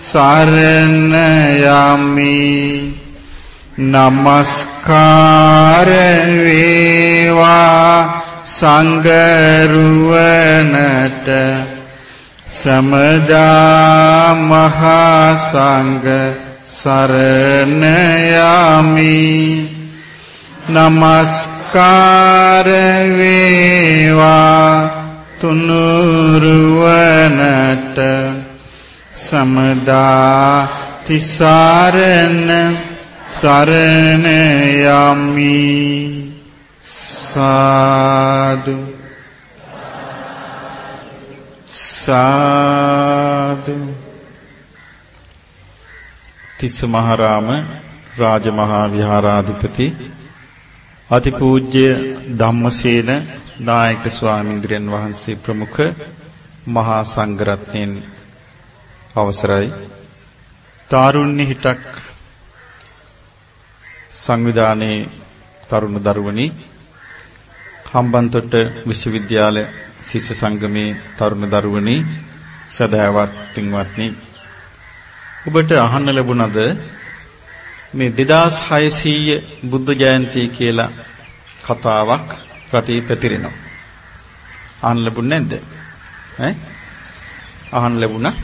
සරණ යමි නමස්කාර වේවා සංගරුවනට. සමදා මහා සංඝ සරණ යමි නමස්කාර වේවා තුනුරුවනට. සමදා තිසරණ සරණ යමි. සාදු. සාදු. තිස්ස මහරාම රාජමහා විහාරාධිපති අතිපූජ්‍ය ධම්මසේන නායක ස්වාමීන්ද්‍රයන් වහන්සේ ප්‍රමුඛ මහා සංඝරත්නයන් අවසරයි තාරුණ්‍ය හිටක් සංවිධානයේ තරුණ දරුවනි හම්බන්තොට විශ්වවිද්‍යාල ශිෂ්‍ය සංගමේ තරුණ දරුවනි සදාවත් පින්වත්නි ඔබට අහන්න ලැබුණද මේ 2600 බුද්ධ ජයන්ති කියලා කතාවක් රටේ පැතිරෙනවා. අහන්න ලැබුණේ නැද්ද? ඈ? අහන්න ලැබුණා.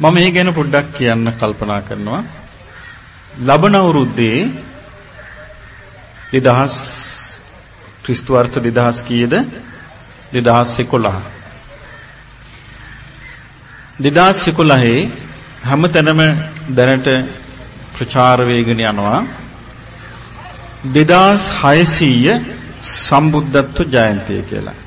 මම මේ ගැන පොඩ්ඩක් කියන්න කල්පනා කරනවා. ලබන අවුරුද්දේ 2000 ක්‍රිස්තු වර්ෂ 2000 කීයද? 2011. 2011 හැමතැනම දැනට ප්‍රචාර වේගන යනවා 2600 සම්බුද්ධත්ව ජයන්තිය කියලා.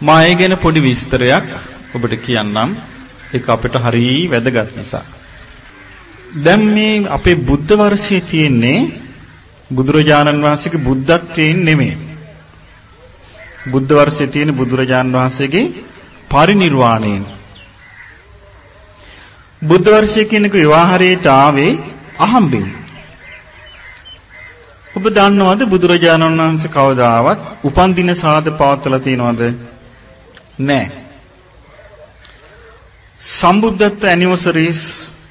මා ඒ ගැන පොඩි විස්තරයක් ඔබට කියන්නම්. ඒක අපිට හරි වැදගත් නිසා. දැන් මේ අපේ බුද්ධ වර්ෂයේ තියෙන්නේ බුදුරජාණන් වහන්සේගේ බුද්ධත්වයෙන් නෙමෙයි. බුද්ධ වර්ෂයේ තියෙන බුදුරජාණන් වහන්සේගේ පරිණිරවාණයෙන්. බුද්ධ වර්ෂය කියනක විවාහරයට ආවේ අහම්බෙන්. ඔබ දන්නවද බුදුරජාණන් වහන්සේ කවදාවත් උපන්දින සාද පවත්වලා තියනවද? නැහැ. සම්බුද්ධත්ව ඇනිවර්සරිස්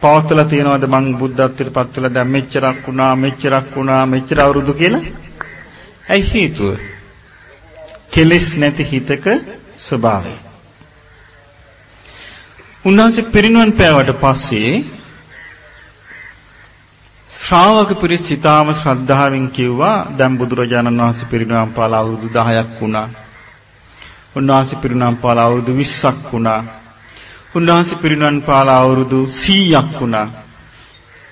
පවත්වලා තියනවද මං බුද්ධත්වයට පත් වෙලා දැන් මෙච්චරක් වුණා මෙච්චරක් වුණා මෙච්චර අවුරුදු කියලා? ඇයි හේතුව? කෙලෙස් නැති හිතක ස්වභාවය. උන්වහන්සේ පිරිනුවන් පෑවට පස්සේ ශ්‍රාවක පිරිස් සිතාම ශ්‍රද්ධාවෙන් කිව්වා දැන් බුදුරජාණන් වහන්සේ පිරිනුවන් පාලා අවුරුදු 10ක් වුණා. උන්වහන්සේ පිරිනුවන් පාලා අවුරුදු 20ක් වුණා. උන්වහන්සේ පිරිනුවන් පාලා අවුරුදු 100ක් වුණා.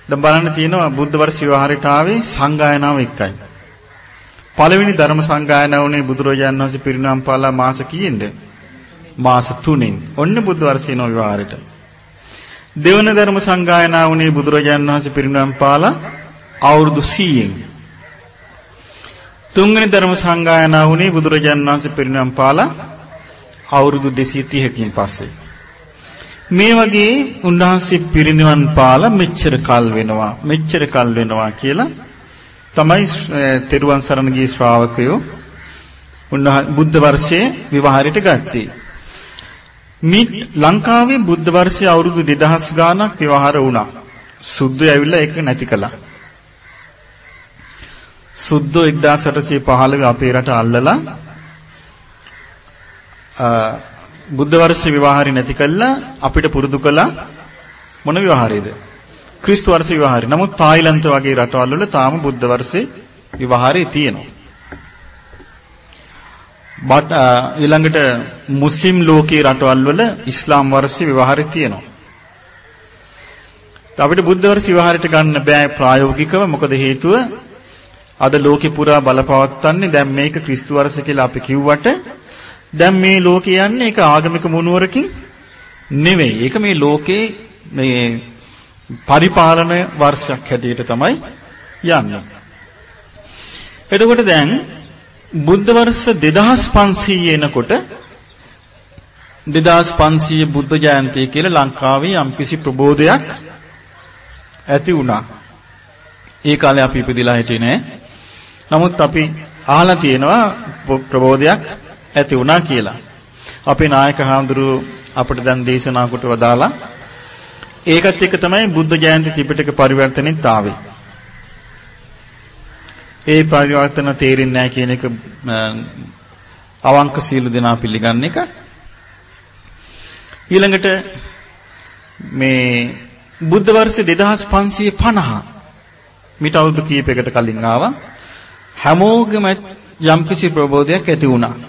දැන් බලන්න තියෙනවා බුද්ධ වර්ෂ විවාහයට ආවේ සංගායනාව එකයි. පළවෙනි ධර්ම සංගායනාව උනේ බුදුරජාණන් වහන්සේ පිරිනුවන් පාලා මාස කීයෙන්ද? මාස 3න්. ඔන්න බුද්ධ වර්ෂේනෝ විවාහයට. දෙවන ධර්ම සංගායනා වුණේ බුදුරජාණන් වහන්සේ පිරිනුවම් පාලා අවුරුදු 100න්. තුන්වෙනි ධර්ම සංගායනා වුණේ බුදුරජාණන් වහන්සේ පිරිනුවම් පාලා අවුරුදු 230කින් පස්සේ. මේ වගේ උන්වහන්සේ පිරිනිවන් පාලා මෙච්චර කල් වෙනවා මෙච්චර කල් වෙනවා කියලා තමයි තෙරුවන් සරණ ගිය ශ්‍රාවකයෝ උන්වහන්සේ බුද්ධ වර්ෂයේ විවාහයට ගත්තේ. මිත් ලංකාවේ බුද්ධ වර්ෂය අවුරුදු 2000 ගාණක් විවහාර වුණා. සුද්ධ ඇවිල්ලා ඒක නැති කළා. සුද්ධ 1815 අපේ රට අල්ලලා බුද්ධ වර්ෂ විවාහරි නැති කළා අපිට පුරුදු කළා මොන විවාහරේද? ක්‍රිස්තු වර්ෂ විවාහරි. නමුත් තායිලන්ත වගේ රටවල් වල තාම බුද්ධ වර්ෂේ විවාහරේ තියෙනවා. බට ඊළඟට මුස්ලිම් ලෝකයේ රටවල් වල ඉස්ලාම් වර්ෂ විවාහරි තියෙනවා. අපිට බුද්ධ වර්ෂ විවාහරයට ගන්න බෑ ප්‍රායෝගිකව මොකද හේතුව අද ලෝකේ පුරා බලපවත්වන්නේ දැන් මේක ක්‍රිස්තු වර්ෂ කියලා අපි කිව්වට දැන් මේ ලෝකේ යන්නේ ඒක ආගමික මුනුවරකින් නෙවෙයි. ඒක මේ ලෝකේ මේ පරිපාලන වර්ෂයක් හැටියට තමයි යන්නේ. එතකොට දැන් බුද්ධ වර්ෂ 2500 එනකොට 2500 බුද්ධ ජයන්තිය කියලා ලංකාවේ යම්කිසි ප්‍රබෝධයක් ඇති වුණා. ඒ කාලේ අපි ඉපදිලා හිටියේ නෑ. නමුත් අපි අහලා තියෙනවා ප්‍රබෝධයක් ඇති වුණා කියලා. අපේ නායක හාමුදුරුව අපිට දැන් දේශනා කොට වදාලා ඒකත් එක්ක තමයි බුද්ධ ජයන්ති ත්‍රිපිටක පරිවර්තනෙත් ආවේ. ඒ පරිවර්තන තේරෙන්නේ නැහැ කියන එක අවංක සීල දෙනා පිළිගන්න එක. ඊළඟට මේ බුද්ධ වර්ෂ 2550 මිට අවුරුදු කීපයකට කලින් ආවා. හැමෝගෙම යම්කිසි ප්‍රබෝධයක් ඇති වුණා.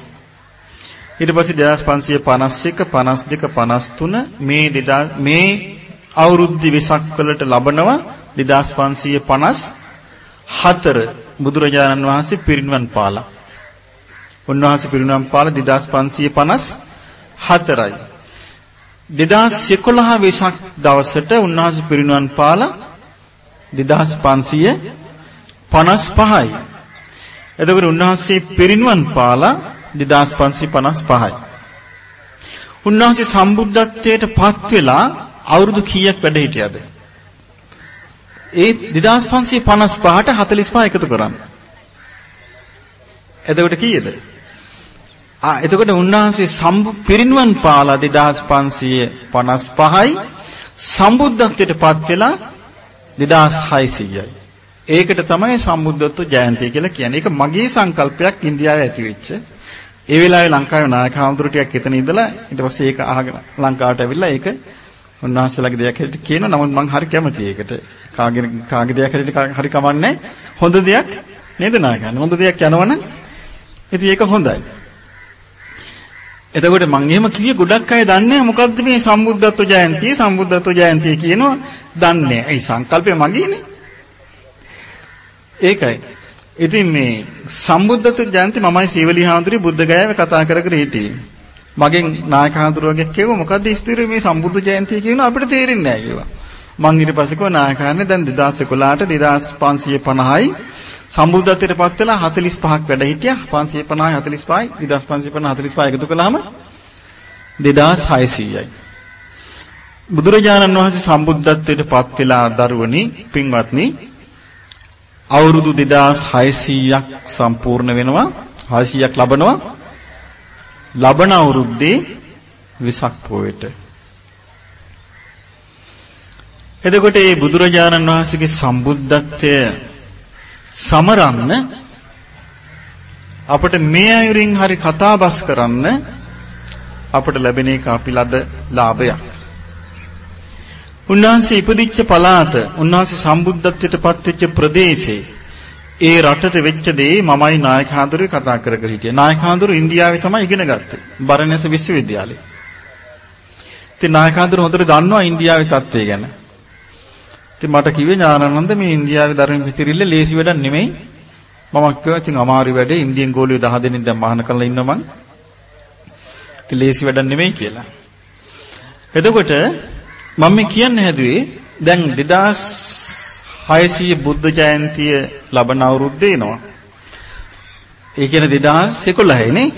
ඊට පස්සේ 2551 52 53 මේ මේ අවුරුද්ද වෙසක් වලට ලබනවා 2554 බුදුරජාණන් වහන්සේ පිරිනිවන් පාලා. උන්වහන්සේ පිරිනිවන් පාලා 2554යි. 2011 වෙසක් දවසට උන්වහන්සේ පිරිනිවන් පාලා 2555යි. එතකොට උන්වහන්සේ පිරිනිවන් පාලා 2555යි. උන්වහන්සේ සම්බුද්ධත්වයට පත් වෙලා අවුරුදු කීයක් වැඩ හිටියද? ඒ 2555ට 45 එකතු කරන්න. එතකොට කීයද? ආ එතකොට උන්වහන්සේ සම්බු පිරිනුවන් පාලා 2555යි සම්බුද්ධත්වයට පත් වෙලා 2600යි. ඒකට තමයි සම්බුද්ධත්ව ජයන්තිය කියලා කියන්නේ. ඒක මගේ සංකල්පයක් ඉන්දියාවේ ඇති වෙච්ච. ඒ වෙලාවේ ලංකාවේ නායක හාමුදුරු ටිකක් එතන ඉඳලා ඊට පස්සේ ඒක අහගෙන ලංකාවට ඇවිල්ලා ඒක උන්වහන්සේලාගේ දෙයක් හැටියට කියනවා. නමුත් මම හරි කැමතියි ඒකට. කාගේ කාගේ දෙයක් හැටියට හරි කමන්නේ හොඳ දෙයක් නේද නායකයන්. හොඳ දෙයක් යනවනම් ඉතින් ඒක හොඳයි. එතකොට මම එහෙම කිව්වේ ගොඩක් අය දන්නේ මොකද්ද මේ සම්බුද්ධත්ව ජයන්තිය සම්බුද්ධත්ව ජයන්තිය කියනවා දන්නේ. ඒ සංකල්පය මගේනේ. ඒකයි. ඉතින් මේ සම්බුද්ධත්ව ජයන්ති මමයි සීවලි හාමුදුරුවෝ බුද්ධ ගයාවේ කතා කර කර හිටියේ. මගෙන් නායක හාමුදුරුවෝගෙක් කිව්වා මොකද්ද ස්ථිර මේ සම්බුද්ධ ජයන්තිය කියන අපිට තේරෙන්නේ නැහැ කිව්වා. මං ඊට පස්සේ කිව්වා නායකයන්නේ දැන් 2011ට 2550යි සම්බුද්ධත්වයට පත් වෙලා 45ක් වැඩ හිටියා 550යි 45යි 2550 45 එකතු කළාම 2600යි. බුදුරජාණන් වහන්සේ සම්බුද්ධත්වයට පත් වෙලා දරුවනි පින්වත්නි අවුරුදු 2600ක් සම්පූර්ණ වෙනවා. 600ක් ලබනවා. ලබන අවුරුද්දේ විසක් පොයට. එතකොට මේ බුදුරජාණන් වහන්සේගේ සම්බුද්ධත්වය සමරන්න අපිට මේ අයුරින් හරි කතාබස් කරන්න අපට ලැබෙන එක අපි ලද ලාභයක්. උන්වහන්සේ ඉපදිච්ච පළාත, උන්වහන්සේ සම්බුද්ධත්වයට පත්වෙච්ච ප්‍රදේශේ ඒ රටට වෙච්ච දේ මමයි නායකහඳුරේ කතා කර කර හිටියේ. නායකහඳුර ඉන්දියාවේ තමයි ඉගෙන ගත්තේ. බරණැස විශ්වවිද්‍යාලේ. ඉතින් නායකහඳුර හොඳට දන්නවා ඉන්දියාවේ තත්ත්වය ගැන. ඉතින් මට කිව්වේ ඥානানন্দ මේ ඉන්දියාවේ ධර්ම පිටිරිල්ල ලේසි වැඩක් නෙමෙයි. මම කිව්වා ඉතින් අමාරු වැඩේ ඉන්දියන් ගෝලියෝ 10 දෙනෙක් දැන් මහාන කරලා ඉන්නවා මං. ඉතින් ලේසි වැඩක් නෙමෙයි කියලා. එතකොට මම මේ කියන්න හැදුවේ දැන් 2600 බුද්ධ ජයන්තිය ලබන අවුරුද්දේ එනවා. ඒ කියන්නේ 2011 නේ.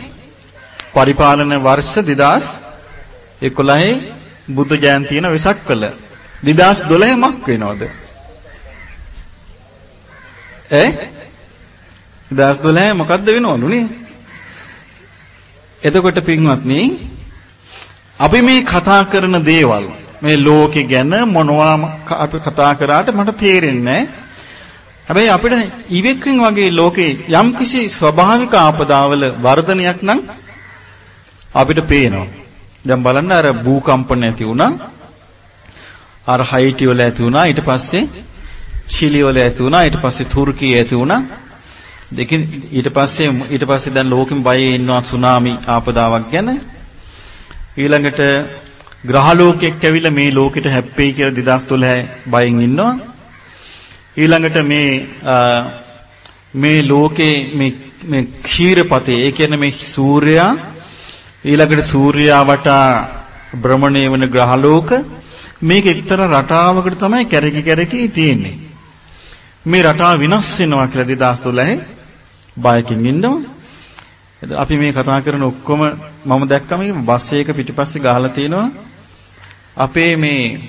පරිපාලන වර්ෂ 2011 බුද්ධ ජයන්තියන වෙසක් කළ 2012 මක් වෙනවද? ඈ 2012 මොකද්ද වෙනවලුනේ? එතකොට පින්වත්නි අපි මේ කතා කරන දේවල් මේ ලෝකෙ ගැන මොනවා අපි කතා කරාට මට තේරෙන්නේ හැබැයි අපිට ඉවෙක්කින් වගේ ලෝකේ යම්කිසි ස්වභාවික ආපදාවල වර්ධනයක් නම් අපිට පේනවා. දැන් බලන්න අර භූකම්පන ඇති වුණා. අර හයිටි වල ඇති වුණා. ඊට පස්සේ චිලි වල ඇති වුණා. ඊට පස්සේ තුර්කියේ ඇති වුණා. දෙකින් ඊට පස්සේ ඊට පස්සේ දැන් ලෝකෙම බයේ ඉන්නවා සුනාමි ආපදාවක් ගැන. ඊළඟට ග්‍රහලෝකයක් ඇවිල්ලා මේ ලෝකෙට හැප්පෙයි කියලා 2012 බයෙන් ඉන්නවා ඊළඟට මේ මේ ලෝකේ මේ මේ ක්ෂීරපතේ ඒ කියන්නේ මේ සූර්යයා ඊළඟට සූර්යයා වටා භ්‍රමණය වෙන ග්‍රහලෝක මේක එක්තරා රටාවකට තමයි කැරකි කැරකි තියෙන්නේ. මේ රටාව විනාශ වෙනවා කියලා 2012 බයකින් ඉන්නවා. අපි මේ කතා කරන ඔක්කොම මම දැක්කම බස් එක පිටිපස්සේ ගහලා තිනවා අපේ මේ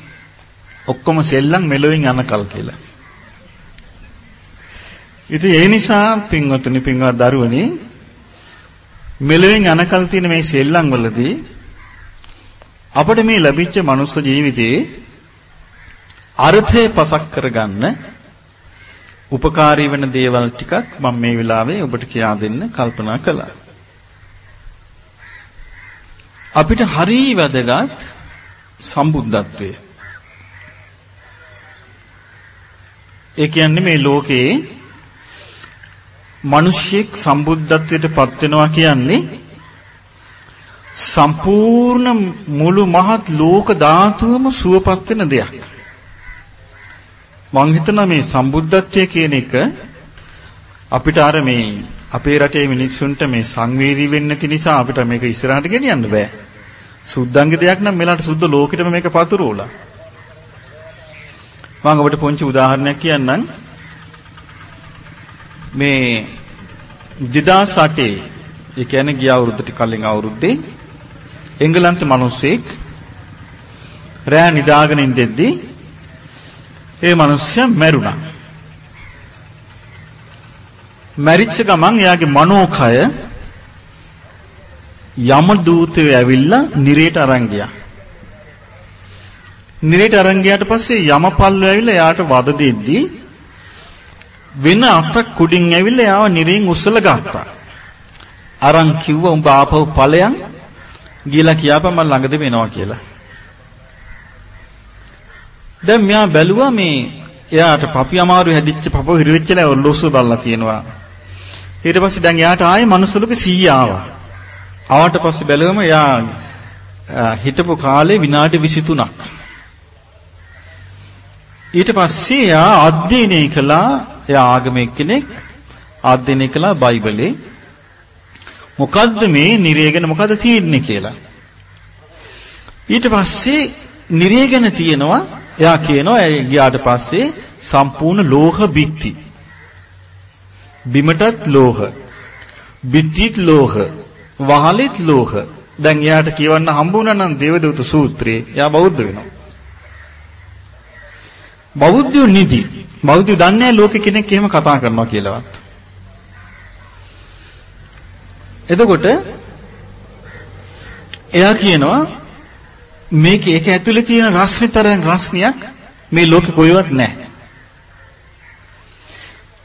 ඔක්කොම සෙල්ලම් මෙලොවින් යනකල් කියලා. ඉතින් ඒ නිසා පින්වතුනි පින්වත් දරුවනි මෙලොවින් යනකල් තියෙන මේ සෙල්ලම් වලදී අපිට මේ ලැබිච්ච මනුස්ස ජීවිතේ අර්ථය පසක් කරගන්න උපකාරී වෙන දේවල් ටිකක් මම මේ වෙලාවේ ඔබට කියා දෙන්න කල්පනා කළා. අපිට හරි වැදගත් සම්බුද්ධත්වය. ඒ කියන්නේ මේ ලෝකේ මිනිස්සෙක් සම්බුද්ධත්වයට පත් වෙනවා කියන්නේ සම්පූර්ණ මුළු මහත් ලෝක ධාතුවම සුවපත් වෙන දෙයක්. මං හිතනවා මේ සම්බුද්ධත්වය කියන එක අපිට අර මේ අපේ රටේ මිනිස්සුන්ට මේ සංවේදී වෙන්නේ නැති නිසා අපිට මේක ඉස්සරහට ගෙනියන්න බෑ. සුද්ධංග දෙයක් නම් මෙලට සුද්ධ ලෝකෙටම මේක පතුරවලා. මම ඔබට පොන්චි උදාහරණයක් කියන්නම්. මේ 2008 ඒ කියන්නේ ගිය අවුරුද්දට කලින් අවුරුද්දේ එංගලන්ත මිනිස්සෙක් රෑ නිදාගෙන ඉඳෙද්දී ඒ මිනිස්සයා මැරුණා. මැරිච්ච ගමන් එයාගේ මනෝකය යම දූතයෝ ඇවිල්ලා නිරේට අරන් ගියා. නිරේට අරන් ගියාට පස්සේ යමපල්ලෝ ඇවිල්ලා එයාට වද දෙද්දී වෙන අතක් කුඩින් ඇවිල්ලා එයාව නිරෙන් උස්සලා ගත්තා. අරන් කිව්වා උඹ ආපහු ඵලයන් ගිහලා කියාපන් මම ළඟද වෙනවා කියලා. දැන් මෙයා බැලුවා මේ එයාට පපි අමාරු හැදිච්ච පපුව හිරෙච්චලා ඔල්ලෝසුව බලලා තියෙනවා. ඊට පස්සේ දැන් එයාට ආයේ මනුස්සලුක 100 ආවා. ආවට පස්සේ බැලුවම එයා හිටපු කාලේ විනාඩි 23ක්. ඊට පස්සේ එයා අධ්‍යයනය කළා එයා ආගමික කෙනෙක් අධ්‍යයනය කළා බයිබලේ මොකද්ද මේ නිරේගෙන මොකද්ද තියෙන්නේ කියලා. ඊට පස්සේ නිරේගෙන තියෙනවා එයා කියනවා ඒ ගියාට පස්සේ සම්පූර්ණ ලෝහ බිත්ති. බිමටත් ලෝහ. බිත්තිත් ලෝහ. වහලෙත් ලෝහ. දැන් එයාට කියවන්න හම්බුණා නම් දේවදූත සූත්‍රයේ එයා බෞද්ධ වෙනවා. බෞද්ධයෝ නිදි. බෞද්ධයෝ දන්නේ ලෝකෙ කෙනෙක් එහෙම කතා කරනවා කියලාවත්. එතකොට එයා කියනවා මේක ඒක ඇතුලේ තියෙන රස්නිතරන් රස්නියක් මේ ලෝකෙ කොහෙවත් නැහැ.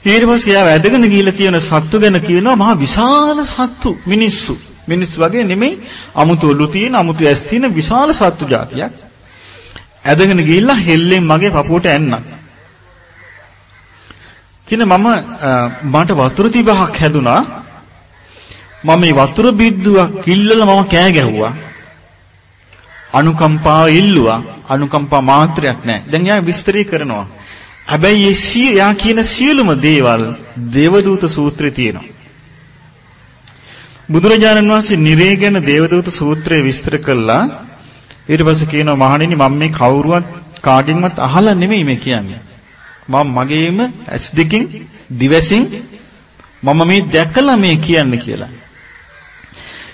ඊට පස්සේ එයා වැදගෙන ගිහිල්ලා තියෙන සත්තු ගැන කියනවා මහා විශාල සත්තු මිනිස්සු. මිනිස්සු වගේ නෙමෙයි අමුතු ඔලු තියෙන අමුතු ඇස් තියෙන විශාල සත්තු జాතියක්. ඇදගෙන ගිහිල්ලා හෙල්ලෙන් මගේ පපුවට ඇන්නා. කින මම මට වතුර තිබහක් හැදුනා. මම මේ වතුර බිද්දුවක් කිල්ලලා මම කෑ ගැහුවා. අනුකම්පාව ඉල්ලුවා. අනුකම්පා මාත්‍රයක් නැහැ. දැන් එයා විස්තරي කරනවා. හැබැයි ඒ සිය යා කියන සියලුම දේවල් දේවදූත සූත්‍රයේ තියෙනවා. බුදුරජාණන් වහන්සේ නිරේගෙන දේවදූත සූත්‍රය විස්තර කළා. ඊට පස්සේ කියනවා මහණෙනි මම මේ කවුරුවත් කාගෙන්වත් අහලා නෙමෙයි මේ කියන්නේ. මම මගේම ඇස් දෙකින් දිවසින් මම මේ දැකලා මේ කියන්නේ කියලා.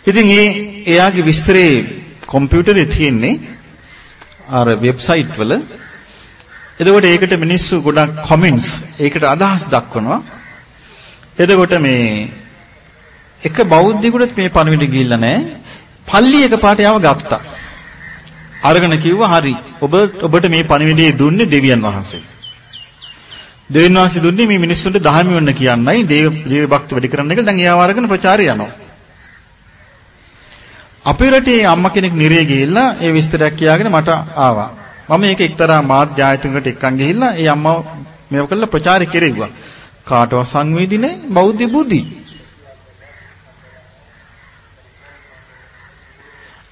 ඉතින් ඒ එයාගේ විස්තරේ කම්පියුටරේ තියෙන්නේ අර වෙබ්සයිට් වල එතකොට ඒකට මිනිස්සු ගොඩක් කමෙන්ට්ස් ඒකට අදහස් දක්වනවා. එතකොට මේ එක බෞද්ධයෙකුට මේ පණිවිඩ ගිහිල්ලා නැහැ. පල්ලි එකපාරට යව ගත්තා. අරගෙන කිව්වා හරි. ඔබ ඔබට මේ පණිවිඩය දුන්නේ දෙවියන් වහන්සේ. දෙවියන් වහන්සේ දුන්නේ මේ මිනිස්සුන්ට දහම වෙන්න කියන්නයි දේව දේව භක්ති වැඩි කරන්න එක දැන් එයාව අරගෙන ප්‍රචාරය යනවා. අපේ රටේ අම්මා කෙනෙක් නිරේ ගිහිල්ලා ඒ විස්තරයක් කියාගෙන මට ආවා. මම මේක එක්තරා මාධ්‍ය ආයතනයකට එක්කන් ගිහිල්ලා ඒ අම්මා මේව කළා ප්‍රචාරය කෙරෙව්වා. කාටවත් සංවේදී නැහැ බෞද්ධ බුද්ධි.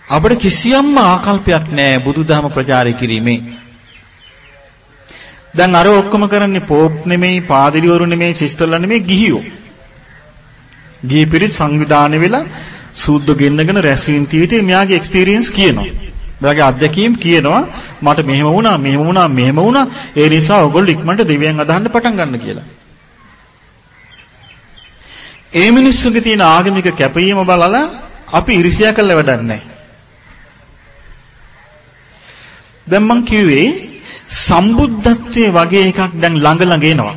අපිට කිසියම්ම ආකල්පයක් නැහැ බුදුදහම ප්‍රචාරය කිරීමේ. දැන් අර ඔක්කොම කරන්නේ පෝප් නෙමෙයි, පාදිරිවරු නෙමෙයි, සිස්ටර්ලා නෙමෙයි ගිහියෝ. ගිහි පිරිස් සංවිධානය වෙලා සූද්ද ගෙන්නගෙන රැස්වීම තීවිතේ මෙයාගේ එක්ස්පීරියන්ස් කියනවා. එයාගේ අත්දැකීම් කියනවා මට මෙහෙම වුණා මෙහෙම වුණා මෙහෙම වුණා ඒ නිසා ඔයගොල්ලෝ ඉක්මනට දෙවියන් අදහන්න පටන් ගන්න කියලා. ඒ මිනිස්සුගේ තියෙන ආගමික කැපවීම බලලා අපි ඉරිසියා කළ වැඩක් නැහැ. දැන් මං කිව්වේ සම්බුද්ධත්වයේ වගේ එකක් දැන් ළඟ ළඟ එනවා.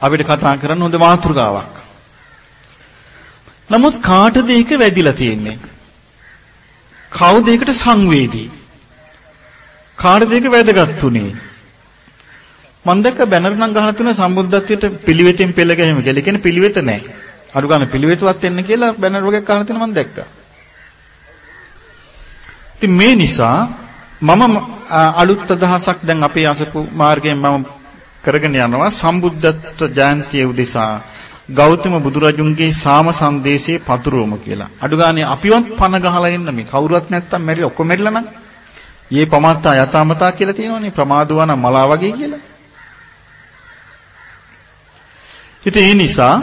අපිට කතා කරන්න හොඳ මාතෘකාවක්. නමුත් කාටද ඒක වැදිලා තියෙන්නේ? කවුද ඒකට සංවේදී? කාටද ඒක වැදගත් උනේ? මම දැක්ක බැනර් නම් ගහලා තියෙන සම්බුද්ධත්වයට පිළිවෙතින් පෙළ ගැහිම කියලා. ඒ කියන්නේ පිළිවෙත නැහැ. අඩු ගන්න පිළිවෙතවත් එන්න කියලා බැනර් වගේ ගහලා තියෙන මම දැක්කා. ඉතින් මේ නිසා මම අලුත් අදහසක් දැන් අපේ අසපු මාර්ගයෙන් මම කරගෙන යනවා සම්බුද්ධත්ව ජයන්තිය උදෙසා ගෞතම බුදුරජුන්ගේ සාම සංදේශයේ පතුරවම කියලා. අඩු ගානේ අපිවත් පන ගහලා ඉන්න මේ කවුරුවත් නැත්තම් මැරිලා ඔක්කොම මැරිලා නම්. යේ පමාත්තා යතාමතා කියලා තියෙනවනේ ප්‍රමාදවන මලා වගේ කියලා. ඉතින් ඒ නිසා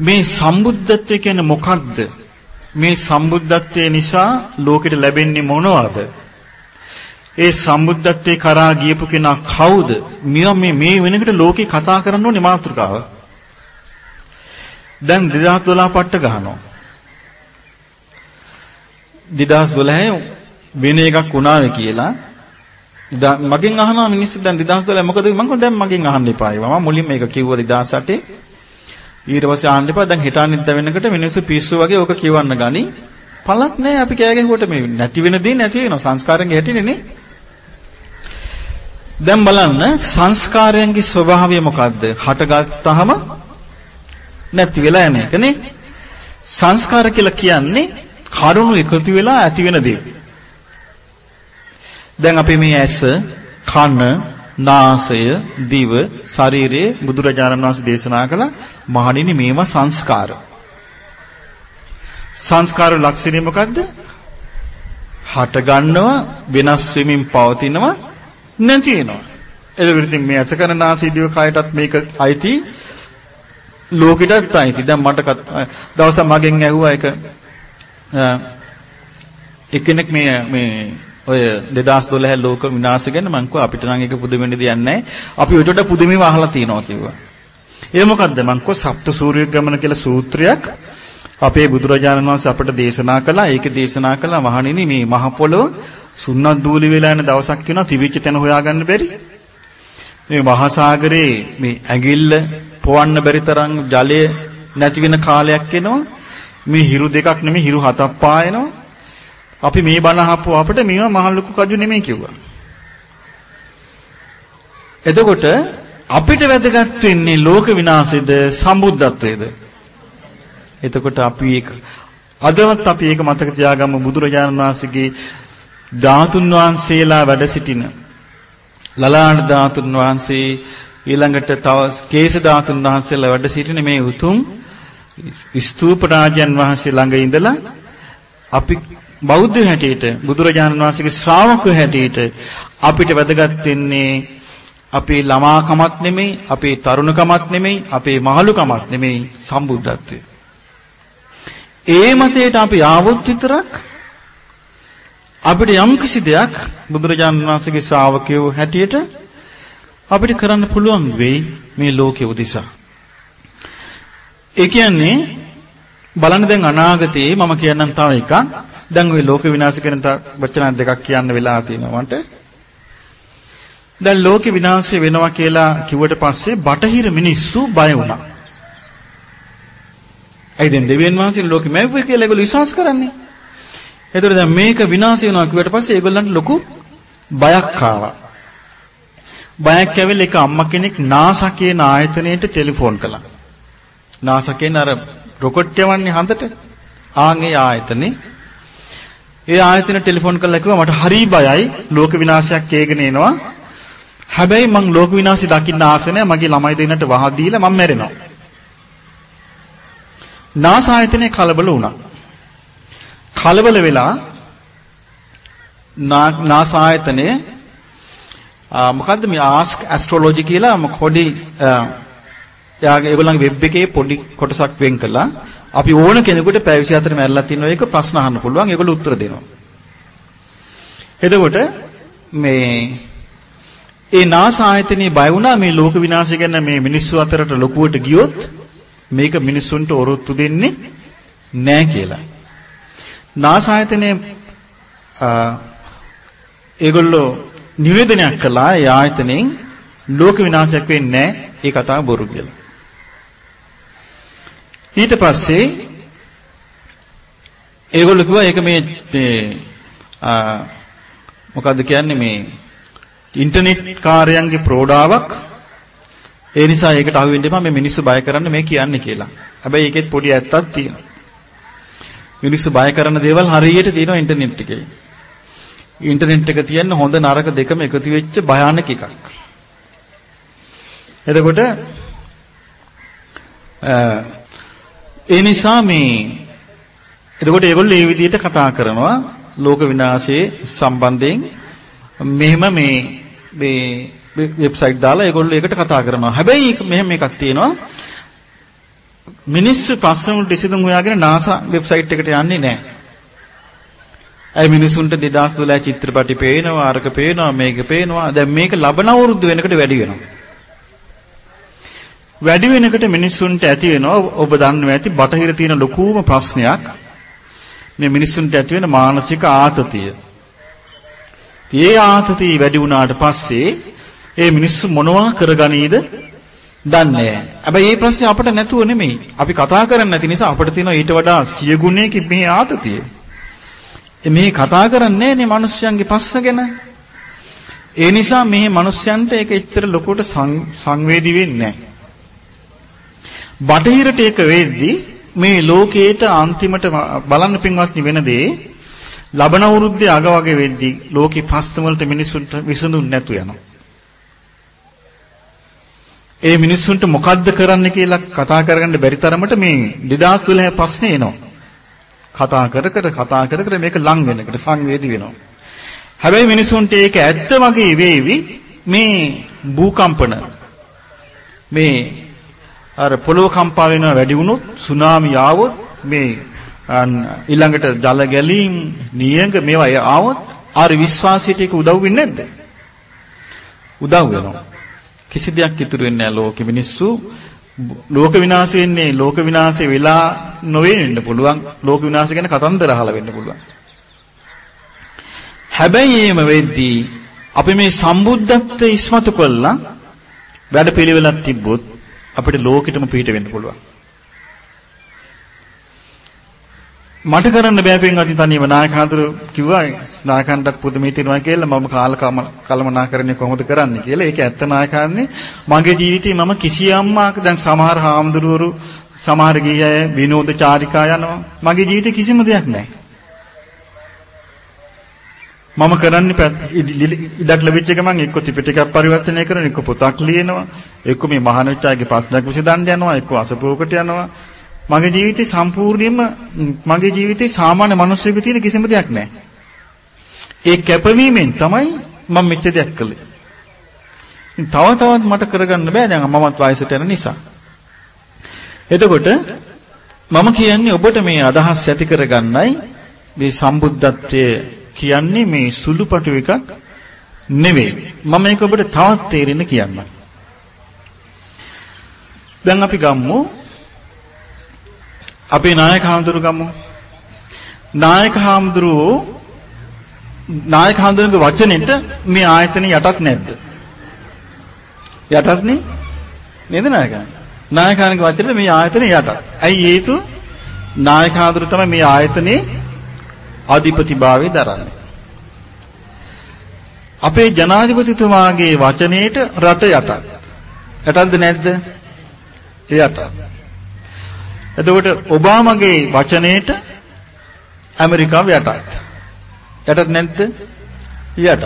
මේ සම්බුද්ධත්වය කියන්නේ මොකක්ද? මේ සම්බුද්ධත්වයේ නිසා ලෝකෙට ලැබෙන්නේ මොනවද? ඒ සම්බුද්ධත්වයේ කරා ගියපු කෙනා කවුද? මෙයා මේ මේ වෙනකොට ලෝකේ කතා කරන්න ඕනේ මාතෘකාව. දැන් 2012 පට්ට ගහනවා. 2012 වෙන එකක් වුණාවේ කියලා. මගෙන් අහනවා මිනිස්සු දැන් 2012 මොකද මම කිව්වා දැන් මගෙන් අහන්න එපා ඒවා. මම මුලින්ම ඒක කිව්වා 2008 ඊට පස්සේ ආන්න එපා. දැන් හිට අනිද්ද වෙනකොට මිනිස්සු පිස්සු වගේ ඕක කියවන්න ගනි. පළක් නැහැ අපි කෑ ගැහුවට මේ නැති වෙන දේ නැති වෙනවා. සංස්කාරයෙන් හැටිනේ නේ. දැන් බලන්න සංස්කාරයන්ගේ ස්වභාවය මොකද්ද? හටගත්තාම නැති වෙලා යන එක නේ සංස්කාර කියලා කියන්නේ කරුණු එකතු වෙලා ඇති වෙන දේ දැන් අපි මේ ඇස, කන, නාසය, දිව, ශරීරය බුදුරජාණන් වහන්සේ දේශනා කළ මහණෙනි මේවා සංස්කාර. සංස්කාර ලක්ෂණය මොකද්ද? හට ගන්නවා, වෙනස් වෙමින් පවතිනවා, නැති වෙනවා. එතකොට ඉතින් මේ ඇස කන නාසය දිව කයටත් මේක අයිති ලෝකෙටත් අයිති. දැන් මට දවසක් මගෙන් ඇහුවා එක එක්කෙනෙක් මේ මේ ඔය 2012 ලෝක විනාශ ගැන මං කිව්වා අපිට නම් ඒක පුදුමෙන්න දෙයක් නැහැ. අපි ඊට වඩා පුදුමෙව අහලා තියෙනවා කිව්වා. ඒ මොකද්ද මං කිව්වා සප්ත සූර්ය ගමන කියලා සූත්‍රයක් අපේ බුදුරජාණන් වහන්සේ අපට දේශනා කළා. ඒක දේශනා කළා මහණෙනි මේ මහ පොළොව සුන්නත් දූලි වෙලා යන දවසක් වෙනවා තිබිච්ච තැන හොයාගන්න බැරි. මේ මහා සාගරේ මේ ඇඟිල්ල පොවන්න බැරි තරම් ජලය නැති වෙන කාලයක් එනවා. මේ හිරු දෙකක් නෙමෙයි හිරු හතක් පායනවා. අපි මේ බණ අහපුව අපිට මේවා මහ ලොකු කජු නෙමෙයි කිව්වා. එතකොට අපිට වැදගත් වෙන්නේ ලෝක විනාශයේද සම්බුද්ධත්වයේද? එතකොට අපි ඒක අදවත් අපි ඒක මතක තියාගමු බුදුරජාණන් වහන්සේගේ ධාතුන් වහන්සේලා වැඩ සිටින ලලාණ ධාතුන් වහන්සේ ඊළඟට තව කේස ධාතුන් වහන්සේලා වැඩ සිටින මේ උතුම් ස්තූප රාජයන් වහන්සේ ළඟ ඉඳලා අපි බෞද්ධ හැටියට බුදුරජාණන් වහන්සේගේ ශ්‍රාවකයෝ හැටියට අපිට වැදගත් වෙන්නේ අපේ ළමාකමක් නෙමෙයි අපේ තරුණකමක් නෙමෙයි අපේ මහලුකමක් නෙමෙයි සම්බුද්ධත්වය. ඒ මතයට අපි ආවොත් විතරක් අපිට යම් කිසි දෙයක් බුදුරජාණන් වහන්සේගේ ශ්‍රාවකයෝ හැටියට අපිට කරන්න පුළුවන් වෙයි මේ ලෝකෙ උදෙසා. ඒ කියන්නේ බලන්න දැන් අනාගතයේ මම කියන්නම් තව එකක් දැන් ওই ලෝක විනාශ කරන වචන දෙකක් කියන්න වෙලා තියෙනවා මට. දැන් ලෝක විනාශය වෙනවා කියලා කිව්වට පස්සේ බටහිර මිනිස්සු බය වුණා. ඇයි දැන් දෙවියන් වහන්සේ ලෝකෙ මැව්වේ කියලා ඒගොල්ලෝ විශ්වාස කරන්නේ? ඒතර දැන් මේක විනාශ වෙනවා කිව්වට පස්සේ ඒගොල්ලන්ට ලොකු බයක් ආවා. බයක් ඇවිල්ලා එක අම්මා කෙනෙක් NASA කියන ආයතනයට ටෙලිෆෝන් කළා. NASA කියන අර රොකට් යවන්නේ හන්දට. ආන් ඒ ආයතනේ ඒ ආයතන ටෙලිෆෝන් කරලා කිව්වා මට හරි බයයි ලෝක විනාශයක් ඒගෙන එනවා. හැබැයි මං ලෝක විනාශي දකින්න ආස නැහැ මගේ ළමයි දෙන්නට වහ දීලා මම මැරෙනවා. නාස ආයතනේ කලබල වුණා. කලබල වෙලා නාස ආයතනේ මොකද්ද මේ ආස්ක් ඇස්ට්‍රොලොජි කියලා මොකොඩි එයාගේ ඒගොල්ලන්ගේ වෙබ් එකේ පොඩි කොටසක් වෙන් කළා අපි ඕන කෙනෙකුට පැය 24 මැරලා තිනව එක ප්‍රශ්න අහන්න පුළුවන්. ඒගොල්ලෝ උත්තර දෙනවා. එතකොට මේ ඒ නාස ආයතනේ බය වුණා මේ ලෝක විනාශය ගැන මේ මිනිස්සු අතරට ලොකුවට ගියොත් මේක මිනිස්සුන්ට ඔරොත්තු දෙන්නේ නැහැ කියලා. නාස ආයතනේ ඒගොල්ලෝ නිවේදනයක් කළා ඒ ආයතනෙන් ලෝක විනාශයක් වෙන්නේ නැහැ. ඒ කතාව බොරු කියලා. ඊට පස්සේ ඒගොල්ලෝ කිව්වා ඒක මේ මේ මොකද්ද කියන්නේ මේ ඉන්ටර්නෙට් කාර්යයන්ගේ ප්‍රෝඩාවක් ඒ නිසා ඒකට අහු වෙන්න එපා මේ මිනිස්සු බය කරන්න මේ කියන්නේ කියලා. හැබැයි ඒකෙත් පොඩි ඇත්තක් තියෙනවා. මිනිස්සු බය කරන දේවල් හරියට තියෙනවා ඉන්ටර්නෙට් එකේ. ඉන්ටර්නෙට් එක තියෙන හොඳ නරක දෙකම එකතු වෙච්ච භයානක එකක්. එතකොට ඒ නිසා මේ එතකොට ඒගොල්ලෝ මේ විදිහට කතා කරනවා ලෝක විනාශයේ සම්බන්ධයෙන් මෙහෙම මේ මේ වෙබ්සයිට් දාලා ඒගොල්ලෝ ඒකට කතා කරනවා. හැබැයි මෙහෙම එකක් තියෙනවා. මිනිස්සු ප්‍රශ්න වලට විසඳුම් හොයාගෙන NASA වෙබ්සයිට් එකට යන්නේ නැහැ. අය මිනිසුන්ට 2012 චිත්‍රපටි පේනවා, අරක පේනවා, මේක පේනවා. දැන් මේක ලබන අවුරුදු වෙනකොට වැඩි වෙනවා. වැඩි වෙනකොට මිනිස්සුන්ට ඇති වෙනවා ඔබ දන්නවා ඇති බටහිර තියෙන ලොකුම ප්‍රශ්නයක් මේ මිනිස්සුන්ට ඇති වෙන මානසික ආතතිය. ඒ ආතතිය වැඩි වුණාට පස්සේ ඒ මිනිස්සු මොනවා කරගනීද දන්නේ නැහැ. හැබැයි මේ ප්‍රශ්නේ අපිට නැතුව නෙමෙයි. අපි කතා කරන්නේ නැති නිසා අපිට තියෙන ඊට වඩා සිය ගුණයකින් මේ ආතතිය. මේ කතා කරන්නේ නේ මිනිස්යන්ගේ ප්‍රශ්න ගැන. ඒ නිසා මේ මිනිස්යන්ට ඒක එච්චර ලොකුට සංවේදී වෙන්නේ නැහැ. බටහිරට ඒක වෙද්දී මේ ලෝකේට අන්තිමට බලන්න පින්වත්නි වෙන දේ ලබන අවුරුද්දේ අග වගේ වෙද්දී ලෝකේ ප්‍රශ්න වලට මිනිසුන්ට විසඳුම් නැතු යනවා. ඒ මිනිස්සුන්ට මොකද්ද කරන්න කියලා කතා කරගන්න බැරි තරමට මේ 2012 ප්‍රශ්නේ එනවා. කතා කර කර කතා කර කර මේක ලං වෙනකට සංවේදී වෙනවා. හැබැයි මිනිසුන්ට ඒක ඇත්ත වගේ වේවි මේ භූකම්පන මේ අර පොළොව කම්පා වෙනවා වැඩි වුණොත් සුනාමි ආවොත් මේ ඊළඟට ජල ගැලීම් නියඟ මේවා ආවොත් ආර විශ්වාසයට ඒක උදව් වෙන්නේ නැද්ද? උදව් වෙනවා. කිසි දෙයක් ඉතුරු වෙන්නේ නැහැ ලෝකෙ මිනිස්සු ලෝක විනාශ වෙන්නේ ලෝක විනාශේ වෙලා නොවේ වෙන්න පුළුවන්. ලෝක විනාශ ගැන කතන්දර අහලා වෙන්න පුළුවන්. හැබැයි එහෙම වෙද්දී අපි මේ සම්බුද්ධත්වයේ ඉස්මතු කළා වැඩ පිළිවෙලක් තිබ්බොත් අපිට ලෝකෙටම පිට වෙන්න පුළුවන්. මට කරන්න බෑ පින් අති තනියම නායකහතුරු කිව්වා නායකන්ටත් පුදුමේ තියනවා කියලා මම කාල කලමනාකරණය කොහොමද කරන්නේ කියලා. ඒක ඇත්ත නායකයන්නේ මගේ ජීවිතේ මම කිසියම්ම දැන් සමහර හාමුදුරුවරු සමහර ගියය විනෝද චාරිකා යනවා. මගේ ජීවිතේ කිසිම දෙයක් නැහැ. මම කරන්නේ ඉඩක් ලැබිච්ච ගමන් එක්ක ත්‍රිපිටකයක් පරිවර්තනය කරනවා එක්ක පොතක් ලියනවා එක්ක මේ මහානච්චාගේ ප්‍රශ්නක් විසඳන්න යනවා එක්ක අසපුවකට යනවා. මගේ ජීවිතේ සම්පූර්ණයෙන්ම මගේ ජීවිතේ සාමාන්‍ය මිනිස්සුෙකු තියෙන කිසිම දෙයක් නැහැ. ඒ කැපවීමෙන් තමයි මම මෙච්චර දෙයක් කළේ. තව තවත් මට කරගන්න බෑ. දැන් මමත් වයසට යන නිසා. එතකොට මම කියන්නේ ඔබට මේ අදහස් ඇති කරගන්නයි මේ සම්බුද්ධත්වයේ කියන්නේ මේ සුළුපටු එකක් නෙවෙයි. මම මේක ඔබට තවත් තේරෙන්න කියන්නම්. දැන් අපි ගම්මු අපේ නායක හාමුදුරු ගම්මු. නායක හාමුදුරුවෝ නායක හාමුදුරුවගේ වචනෙට මේ ආයතනෙ යටත් නැද්ද? යටත්නේ නේද නායකයන්? නායකයන්ගේ වචනෙට මේ ආයතනෙ යටත්. ඇයි හේතුව? නායක හාමුදුරුවෝ තමයි මේ ආයතනේ අධිපතිභාවය දරන්නේ. අපේ ජනාධිපතිතුමාගේ වචනේට රට යටත්. යටත්ද නැද්ද? යටත්. එතකොට ඔබාමගේ වචනේට ඇමරිකාව යටත්. යටත් නැද්ද? යටත්.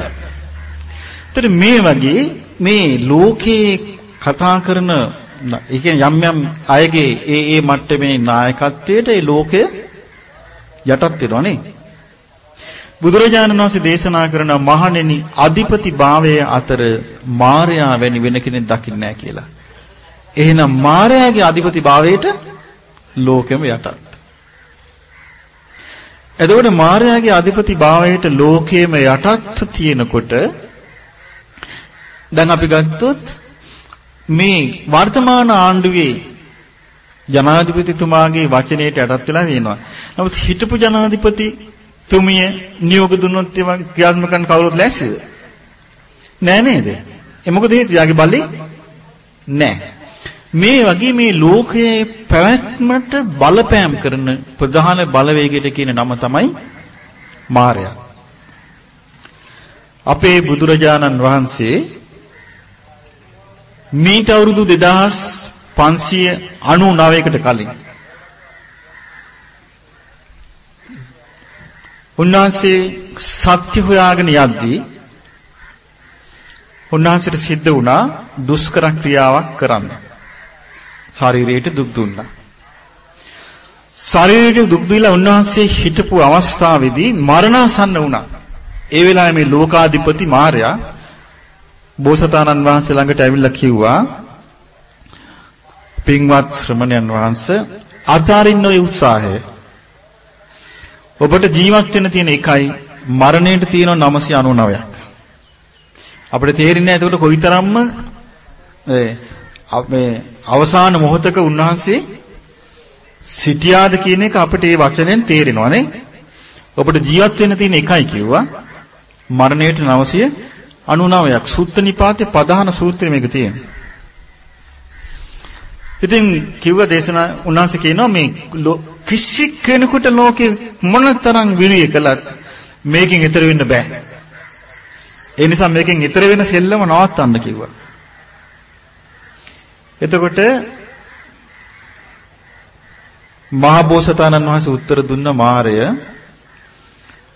ඒතර මේ වගේ මේ ලෝකේ කතා කරන ඒ කියන්නේ යම් යම් අයගේ ඒ ඒ මට්ටමේ නායකත්වයට ඒ ලෝකය යටත් වෙනවා නේ. බුදුරජාණන් වහන්සේ දේශනා කරන මහණෙනි අධිපති භාවයේ අතර මාර්යා වැනි වෙන කෙනෙක් දකින්නේ නැහැ කියලා. එහෙනම් මාර්යාගේ අධිපති භාවයට ලෝකෙම යටත්. එතකොට මායාවේ අධිපති භාවයට ලෝකයේම යටත් තියෙනකොට දැන් අපි ගත්තොත් මේ වර්තමාන ආණ්ඩුවේ ජනාධිපතිතුමාගේ වචනයට යටත් වෙලා තියෙනවා. නමුත් හිටපු ජනාධිපති තුමිය නියෝග දුන්නොත් ඒවා ක්‍රියාත්මක කරන්න කවුරුත් ලෑස්තිද? නෑ නේද? ඒ මොකද හේතුව? යාගේ බලේ නෑ. මේ වගේ මේ ලෝකයේ පැවැත්මට බලපෑම් කරන ප්‍රධාන බලවේගයට කියන නම තමයි මායя. අපේ බුදුරජාණන් වහන්සේ මීට අවුරුදු 2599කට කලින් උන්වහන්සේ සත්‍ය හොයාගෙන යද්දී උන්වහන්සේට සිද්ධ වුණා දුෂ්කර ක්‍රියාවක් කරන්න. ශරීරයට දුක් දුන්නා. ශරීරයට දුක් දීලා උන්වහන්සේ හිටපු අවස්ථාවේදී මරණාසන්න වුණා. ඒ වෙලාවේ මේ ලෝකාධිපති මාර්යා බෝසතාණන් වහන්සේ ළඟට ඇවිල්ලා කිව්වා පින්වත් ශ්‍රමණයන් වහන්සේ අතාරින්න ඔය උත්සාහය. ඔබට ජීවත් වෙන්න තියෙන එකයි මරණයට තියෙන 999ක් අපිට තේරෙන්නේ නැහැ එතකොට කොයිතරම්ම මේ අවසාන මොහොතක උන්වහන්සේ සිටියාද කියන එක අපිට මේ වචනෙන් තේරෙනවා නේ. ඔබට ජීවත් වෙන්න තියෙන එකයි කිව්වා මරණයට 999ක් සුත්ත නිපාතේ ප්‍රධාන සූත්‍රය මේක තියෙනවා ඉතින් කිව්ව දේශනා උන්වහන්සේ කියනවා මේ කිසි කෙනෙකුට ලෝකේ මොනතරම් විනය කළත් මේකෙන් ඈතර වෙන්න බෑ. ඒ නිසා මේකෙන් ඈතර වෙන සෙල්ලම නවත්තන්න කිව්වා. එතකොට මහා බෝසතාණන් වහන්සේ උත්තර දුන්න මාරය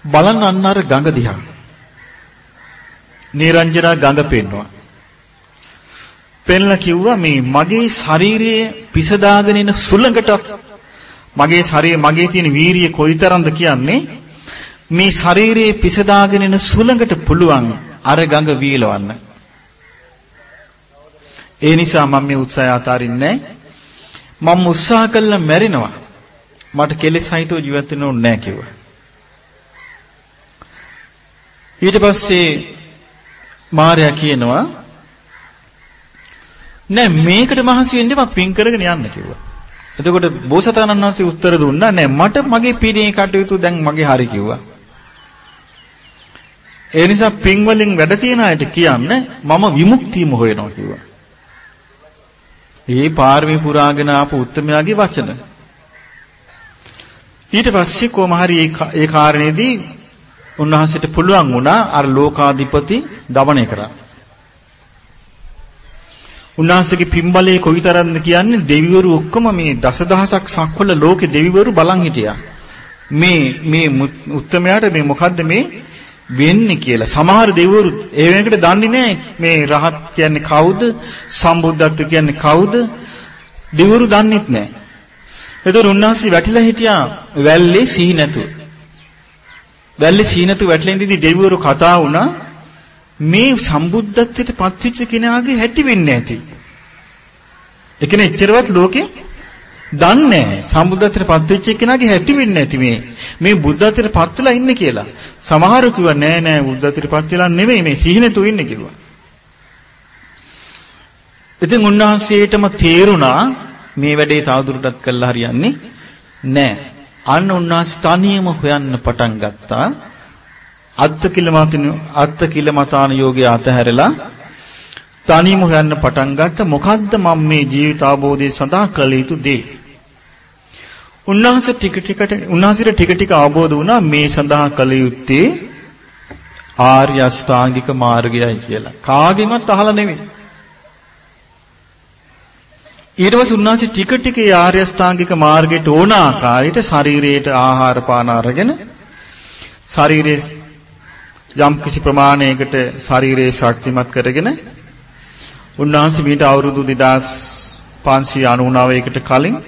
බලන්න අන්න අර ගඟ දිහා. නිරංජනා ගඟ පෙන්නවා. පෙන්ලා කිව්වා මේ මගේ ශරීරයේ පිසදාගෙන ඉන සුළඟට මගේ ශරීරය මගේ තියෙන වීරිය කොයිතරම්ද කියන්නේ මේ ශරීරයේ පිසදාගෙන ඉන සුළඟට පුළුවන් අර ගඟ වීලවන්න. ඒ නිසා මම මේ උත්සාහය අතාරින්නේ මම උත්සාහ කළා මැරෙනවා. මට කෙලෙස් සහිතව ජීවත් වෙන්න ඕනේ නැහැ කිව්වා. ඊට පස්සේ මාර්යා කියනවා නෑ මේකට මහන්සි වෙන්න එපා පින් කරගෙන යන්න කිව්වා. එතකොට බෝසතාණන් වහන්සේ උත්තර දුන්නා නෑ මට මගේ පිනේ කටයුතු දැන් මගේ හරි කිව්වා. ඒ නිසා පින් වලින් වැඩ තියන අයට කියන්න මම විමුක්තියම හොයනවා කිව්වා. ඒ පාරමී පුරාගෙන ආපු උත්තමයාගේ වචන. ඊට පස්සේ කොහොම හරි ඒ කාරණේදී උන්වහන්සේට පුළුවන් වුණා අර ලෝකාධිපති দমনය කරන්න. උන්වහන්සේගේ පිම්බලයේ කොවිතරම්ද කියන්නේ දෙවිවරු ඔක්කොම මේ දසදහසක් සංකල ලෝකේ දෙවිවරු බලන් හිටියා. මේ මේ උත්තරමයට මේ මොකද්ද මේ වෙන්නේ කියලා. සමහර දෙවිවරු ඒ වෙනකට දන්නේ නැහැ මේ රහත් කියන්නේ කවුද? සම්බුද්ධත්ව කියන්නේ කවුද? දෙවිවරු දන්නේත් නැහැ. ඒතර උන්වහන්සේ වැටිලා හිටියා වැල්ලේ සිහි නැතුව. වැල්ලේ සීහ නැතුව වැටිලා ඉඳිදි දෙවිවරු කතා වුණා මේ සම්බුද්ධත්වයට පත්වෙච්ච කෙනාගේ හැටි වෙන්නේ නැති. ඒ කියන්නේ එච්චරවත් ලෝකේ දන්නේ නැහැ. සම්බුද්ධත්වයට පත්වෙච්ච කෙනාගේ හැටි වෙන්නේ නැති මේ. මේ බුද්ධත්වයට පත් වෙලා ඉන්නේ කියලා. සමහරු කිව්වා නෑ නෑ බුද්ධත්වයට පත් වෙලා නෙමෙයි මේ සිහිනතු ඉන්නේ කිව්වා. ඉතින් උන්වහන්සේටම තේරුණා මේ වැඩේ තවදුරටත් කළා හරියන්නේ නෑ. අන්න උන්වහන්සේ තනියම හොයන්න පටන් ගත්තා. අත්ති කිලමතින අත්ති කිලමතාන යෝගය අතහැරලා තනියම හොයන්න පටන් ගත්ත මොකද්ද මම මේ ජීවිත අවබෝධය සඳහා කළ යුතු දේ උන්වහන්සේ ටික ටිකට උන්වහන්සේට ටික ටික අවබෝධ වුණා මේ සඳහා කළ යුත්තේ ආර්ය අෂ්ටාංගික මාර්ගයයි කියලා. කාගෙන්වත් අහලා නෙමෙයි. ඊට පස්සේ උන්වහන්සේ ටික ටික ආර්ය අෂ්ටාංගික මාර්ගයට ඕන ආකාරයට ශරීරයට ආහාර පාන අරගෙන ශරීරයේ යම් කිසි ප්‍රමාණයකට ශරීරයේ ශක්තිමත් කරගෙන උන්වහන්සේ මීට අවුරුදු 2599කට කලින්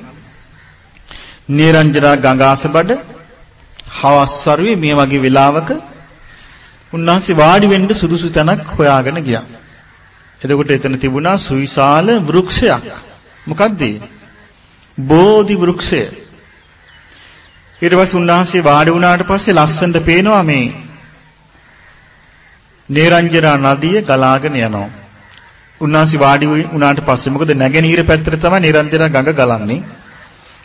නිරංජනා ගංගාසබඩ හවස් වරුවේ මේ වගේ වෙලාවක උන්වහන්සේ වාඩි වෙන්න සුදුසු තැනක් හොයාගෙන ගියා. එතකොට එතන තිබුණා සුවිශාල වෘක්ෂයක්. මොකද්ද? බෝධි වෘක්ෂය. ඊට පස්සේ උන්වහන්සේ වාඩි වුණාට පස්සේ ලස්සනට පේනවා මේ නේරංජනා නදිය ගලාගෙන යනවා. උන්වහන්සේ වාඩි වුණාට පස්සේ මොකද නැගෙනහිර පැත්තට තමයි නේරංජනා ගඟ ගලන්නේ.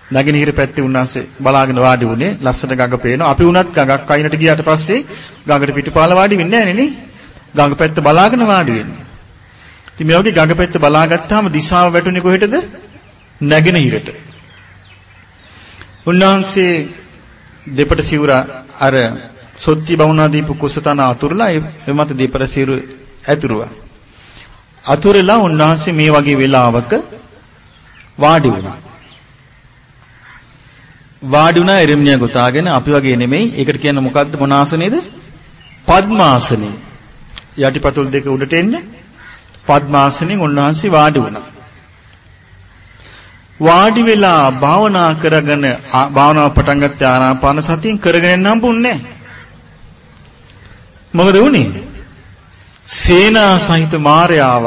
නැගෙනහිර පැත්තේ උන්වහන්සේ බලාගෙන වාඩි වුණේ ලස්සන ගඟ පේනවා. අපි උනත් ගඟක් අයිනට ගියාට පස්සේ ගඟට පිටුපාල වාඩි වෙන්නේ නැහැ නේ. ගඟ පැත්ත බලාගෙන වාඩි වෙන්නේ. ඉතින් මේ වගේ ගඟ පැත්ත බලාගත්තාම දිශාව වැටුනේ කොහෙටද? නැගෙනහිරට. උන්වහන්සේ දෙපට සිවුර අර සොත්ති බවුනා දීපු කුසතන අතුරුලා ඒ මත දෙපට සිවුර ඇතුරුවා. අතුරුලා උන්වහන්සේ මේ වගේ වෙලාවක වාඩි වුණා. වාඩි වුණා එරෙමිනිය ගොතාගෙන අපි වගේ නෙමෙයි. ඒකට කියන්නේ මොකද්ද මොන ආසනේද? පద్මාසනේ. යටිපතුල් දෙක උඩට එන්න පద్මාසනෙන් උන්වහන්සේ වාඩි වුණා. වාඩි වෙලා භාවනා කරගෙන භාවනාව පටන් ගත්ත ආනාපාන සතියෙන් කරගෙන යන්න හම්බුන්නේ නැහැ. මොකද වුනේ? සේනා සහිත මාර්යාව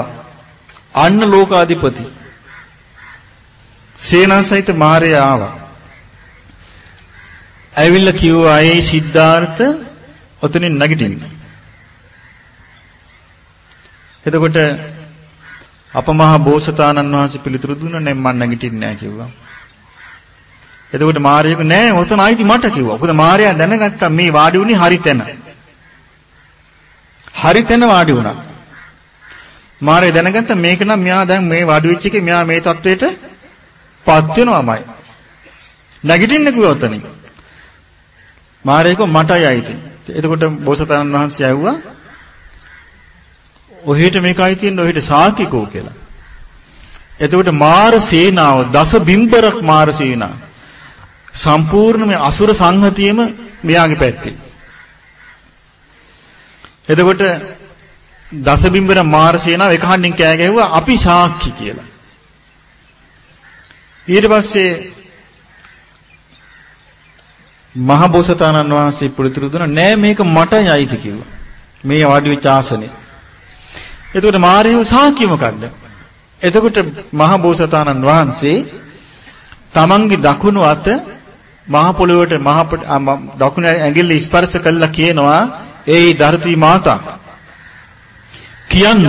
අන්න ලෝකාධිපති සේනා සහිත මාර්යාව ඇවිල්ලා කිව්වා ඒ සිද්ධාර්ථ ඔතනින් නැගිටින්න. එතකොට අපමහා බෝසතාණන් වහන්සේ පිළිතුරු දුන්නා නෑ මම නැගිටින්නේ නෑ කිව්වා. එතකොට මාර්යක නෑ ඔතන ආйти මට කිව්වා. මොකද මාර්යා දැනගත්තා මේ වාඩි උනේ හරි තැන. හරි තැන වාඩි වුණා. මාර්යා දැනගත්තා මේක නම් මෙයා දැන් මේ වාඩි වෙච්ච එකේ මෙයා මේ தത്വෙට පත් වෙනවමයි. නැගිටින්න කිව්වා ඔතනින්. මාර්යක මටයි ආйти. එතකොට බෝසතාණන් වහන්සේ ඇහුවා ඔහෙට මේකයි තියෙන්නේ ඔහෙට සාකිකෝ කියලා. එතකොට මාර සේනාව දස බිම්බරක් මාර සේනාව සම්පූර්ණ මේ අසුර සංහතියෙම මෙයාගේ පැත්තේ. එතකොට දස බිම්බර මාර සේනාව එක හන්දින් කෑ ගැහුවා අපි සාක්ෂි කියලා. ඊට පස්සේ මහ බෝසතාණන් වහන්සේ පිළිතුරු දුන්නා නෑ මේක මටයි අයිති කිව්වා. මේ වාඩි වෙච්ච ආසනේ. එතකොට මාර්යව සාක්කිය මොකද්ද? එතකොට මහ බෝසතාණන් වහන්සේ තමන්ගේ දකුණු අත මහ පොළොවට මහ දකුණු ඇඟිල්ල ස්පර්ශ කළා කියනවා ඒයි ධර්ති මාතා කියන්න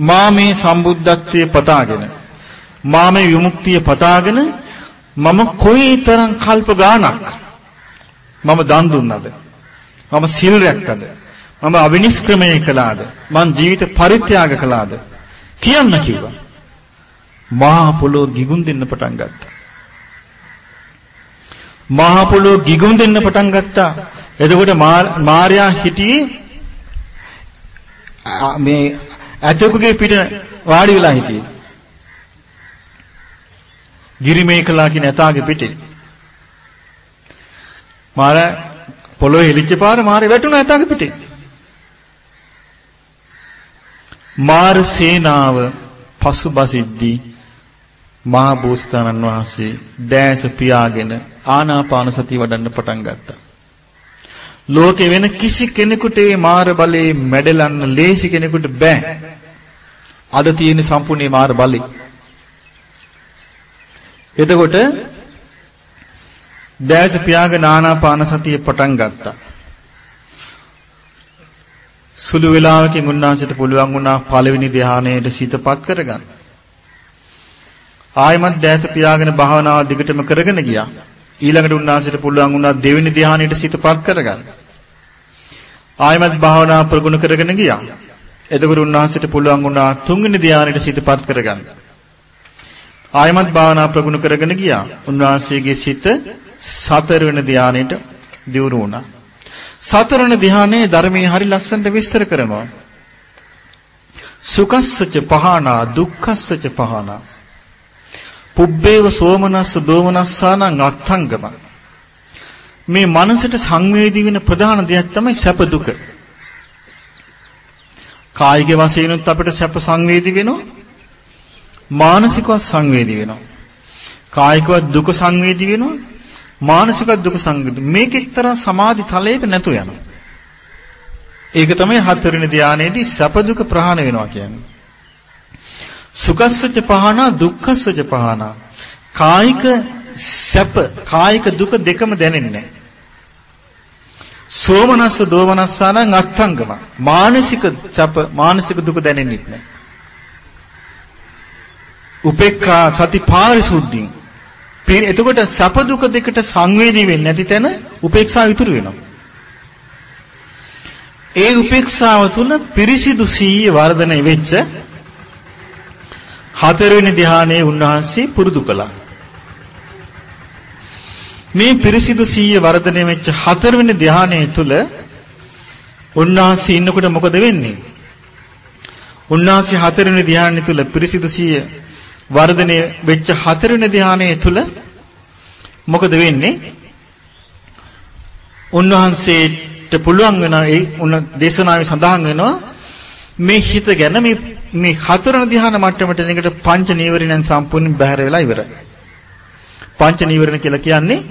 මා මේ සම්බුද්ධත්වයේ පතාගෙන මා මේ විමුක්තිය පතාගෙන මම කොයිතරම් කල්ප ගාණක් මම දන් දුන්නද මම සිල් රැක්කද මම අවිනිෂ්ක්‍රමණය කළාද? මං ජීවිත පරිත්‍යාග කළාද? කියන්න කිව්වා. මහා පොළොව ගිගුම් දෙන්න පටන් ගත්තා. මහා පොළොව ගිගුම් දෙන්න පටන් ගත්තා. එතකොට මාර්යා හිටියේ මේ ඇතෙකුගේ පිට වාඩි වෙලා හිටියේ. ගිරිමේකලා කියන ඇතාගේ පිටේ. මාර පොළොවේ හෙලිච්ච පාර මාරේ වැටුණා ඇතාගේ පිටේ. මාර සේනාව පසුබසිද්දී මහා බෝසතාණන් වහන්සේ දැස පියාගෙන ආනාපාන සතිය වඩන්න පටන් ගත්තා. ලෝකේ වෙන කිසි කෙනෙකුට මේ මාර බලේ මැඩලන්න ලේසි කෙනෙකුට බෑ. අද තියෙන සම්පූර්ණ මාර බලي. එතකොට දැස පියාගෙන ආනාපාන සතිය පටන් ගත්තා. සුළු වේලාවකින් උන්වහන්සේට පුළුවන් වුණා පළවෙනි ධානයේට සිතපත් කරගන්න. ආයමත් දැස පියාගෙන භාවනාව දිගටම කරගෙන ගියා. ඊළඟට උන්වහන්සේට පුළුවන් වුණා දෙවෙනි ධානයේට සිතපත් කරගන්න. ආයමත් භාවනාව ප්‍රගුණ කරගෙන ගියා. එතකොට උන්වහන්සේට පුළුවන් වුණා තුන්වෙනි ධානයේට සිතපත් කරගන්න. ආයමත් භාවනා ප්‍රගුණ කරගෙන ගියා. උන්වහන්සේගේ සිත සතරවෙනි ධානයේට දියුණු වුණා. සතරන ධානයේ ධර්මයේ හරි ලස්සනට විස්තර කරනවා. සුකස්සච පහනා දුක්ඛස්සච පහනා. පුබ්බේව සෝමනස්ස දෝමනස්සානං අත්ංගම. මේ මනසට සංවේදී වෙන ප්‍රධාන දෙයක් තමයි සැප දුක. කායික වශයෙන්ුත් අපිට සැප සංවේදී වෙනවා. මානසිකව සංවේදී වෙනවා. කායිකව දුක සංවේදී වෙනවා. මානසික දුක සංගත මේක එක්තරා සමාධි තලයක නැතු යනවා. ඒක තමයි හතරවෙනි ධානයේදී සැප දුක ප්‍රහාණය වෙනවා කියන්නේ. සුඛස්සච පහනා දුක්ඛස්සච පහනා කායික සැප කායික දුක දෙකම දැනෙන්නේ නැහැ. සෝමනස්ස දෝමනස්සානං අත්ංගම මානසික සැප මානසික දුක දැනෙන්නේ නැහැ. උපේක්ඛා සති පාරිශුද්ධිය. එතකොට සැප දුක දෙකට සංවේදී වෙන්නේ නැති තැන උපේක්ෂාව ඉතුරු වෙනවා. ඒ උපේක්ෂාව තුල පිරිසිදු සීය වර්ධනය වෙච්ච හතරවෙනි ධ්‍යානයේ උන්වහන්සේ පුරුදු කළා. මේ පිරිසිදු සීය වර්ධනය වෙච්ච හතරවෙනි ධ්‍යානයේ තුල උන්වහන්සේ ඉන්නකොට මොකද වෙන්නේ? උන්වහන්සේ හතරවෙනි ධ්‍යානය තුල පිරිසිදු සීය වර්ධනය වෙච්ච හතරවෙනි ධ්‍යානයේ තුල මොකද වෙන්නේ? උන්වහන්සේට පුළුවන් වෙන ඒ උන දේශනාවේ සඳහන් වෙනවා මේ හිත ගැන මේ මේ හතරන ධ්‍යාන මට්ටමට එනකොට පංච නීවරණයන් සම්පූර්ණයෙන් බැහැර වෙලා ඉවරයි. පංච නීවරණ කියලා කියන්නේ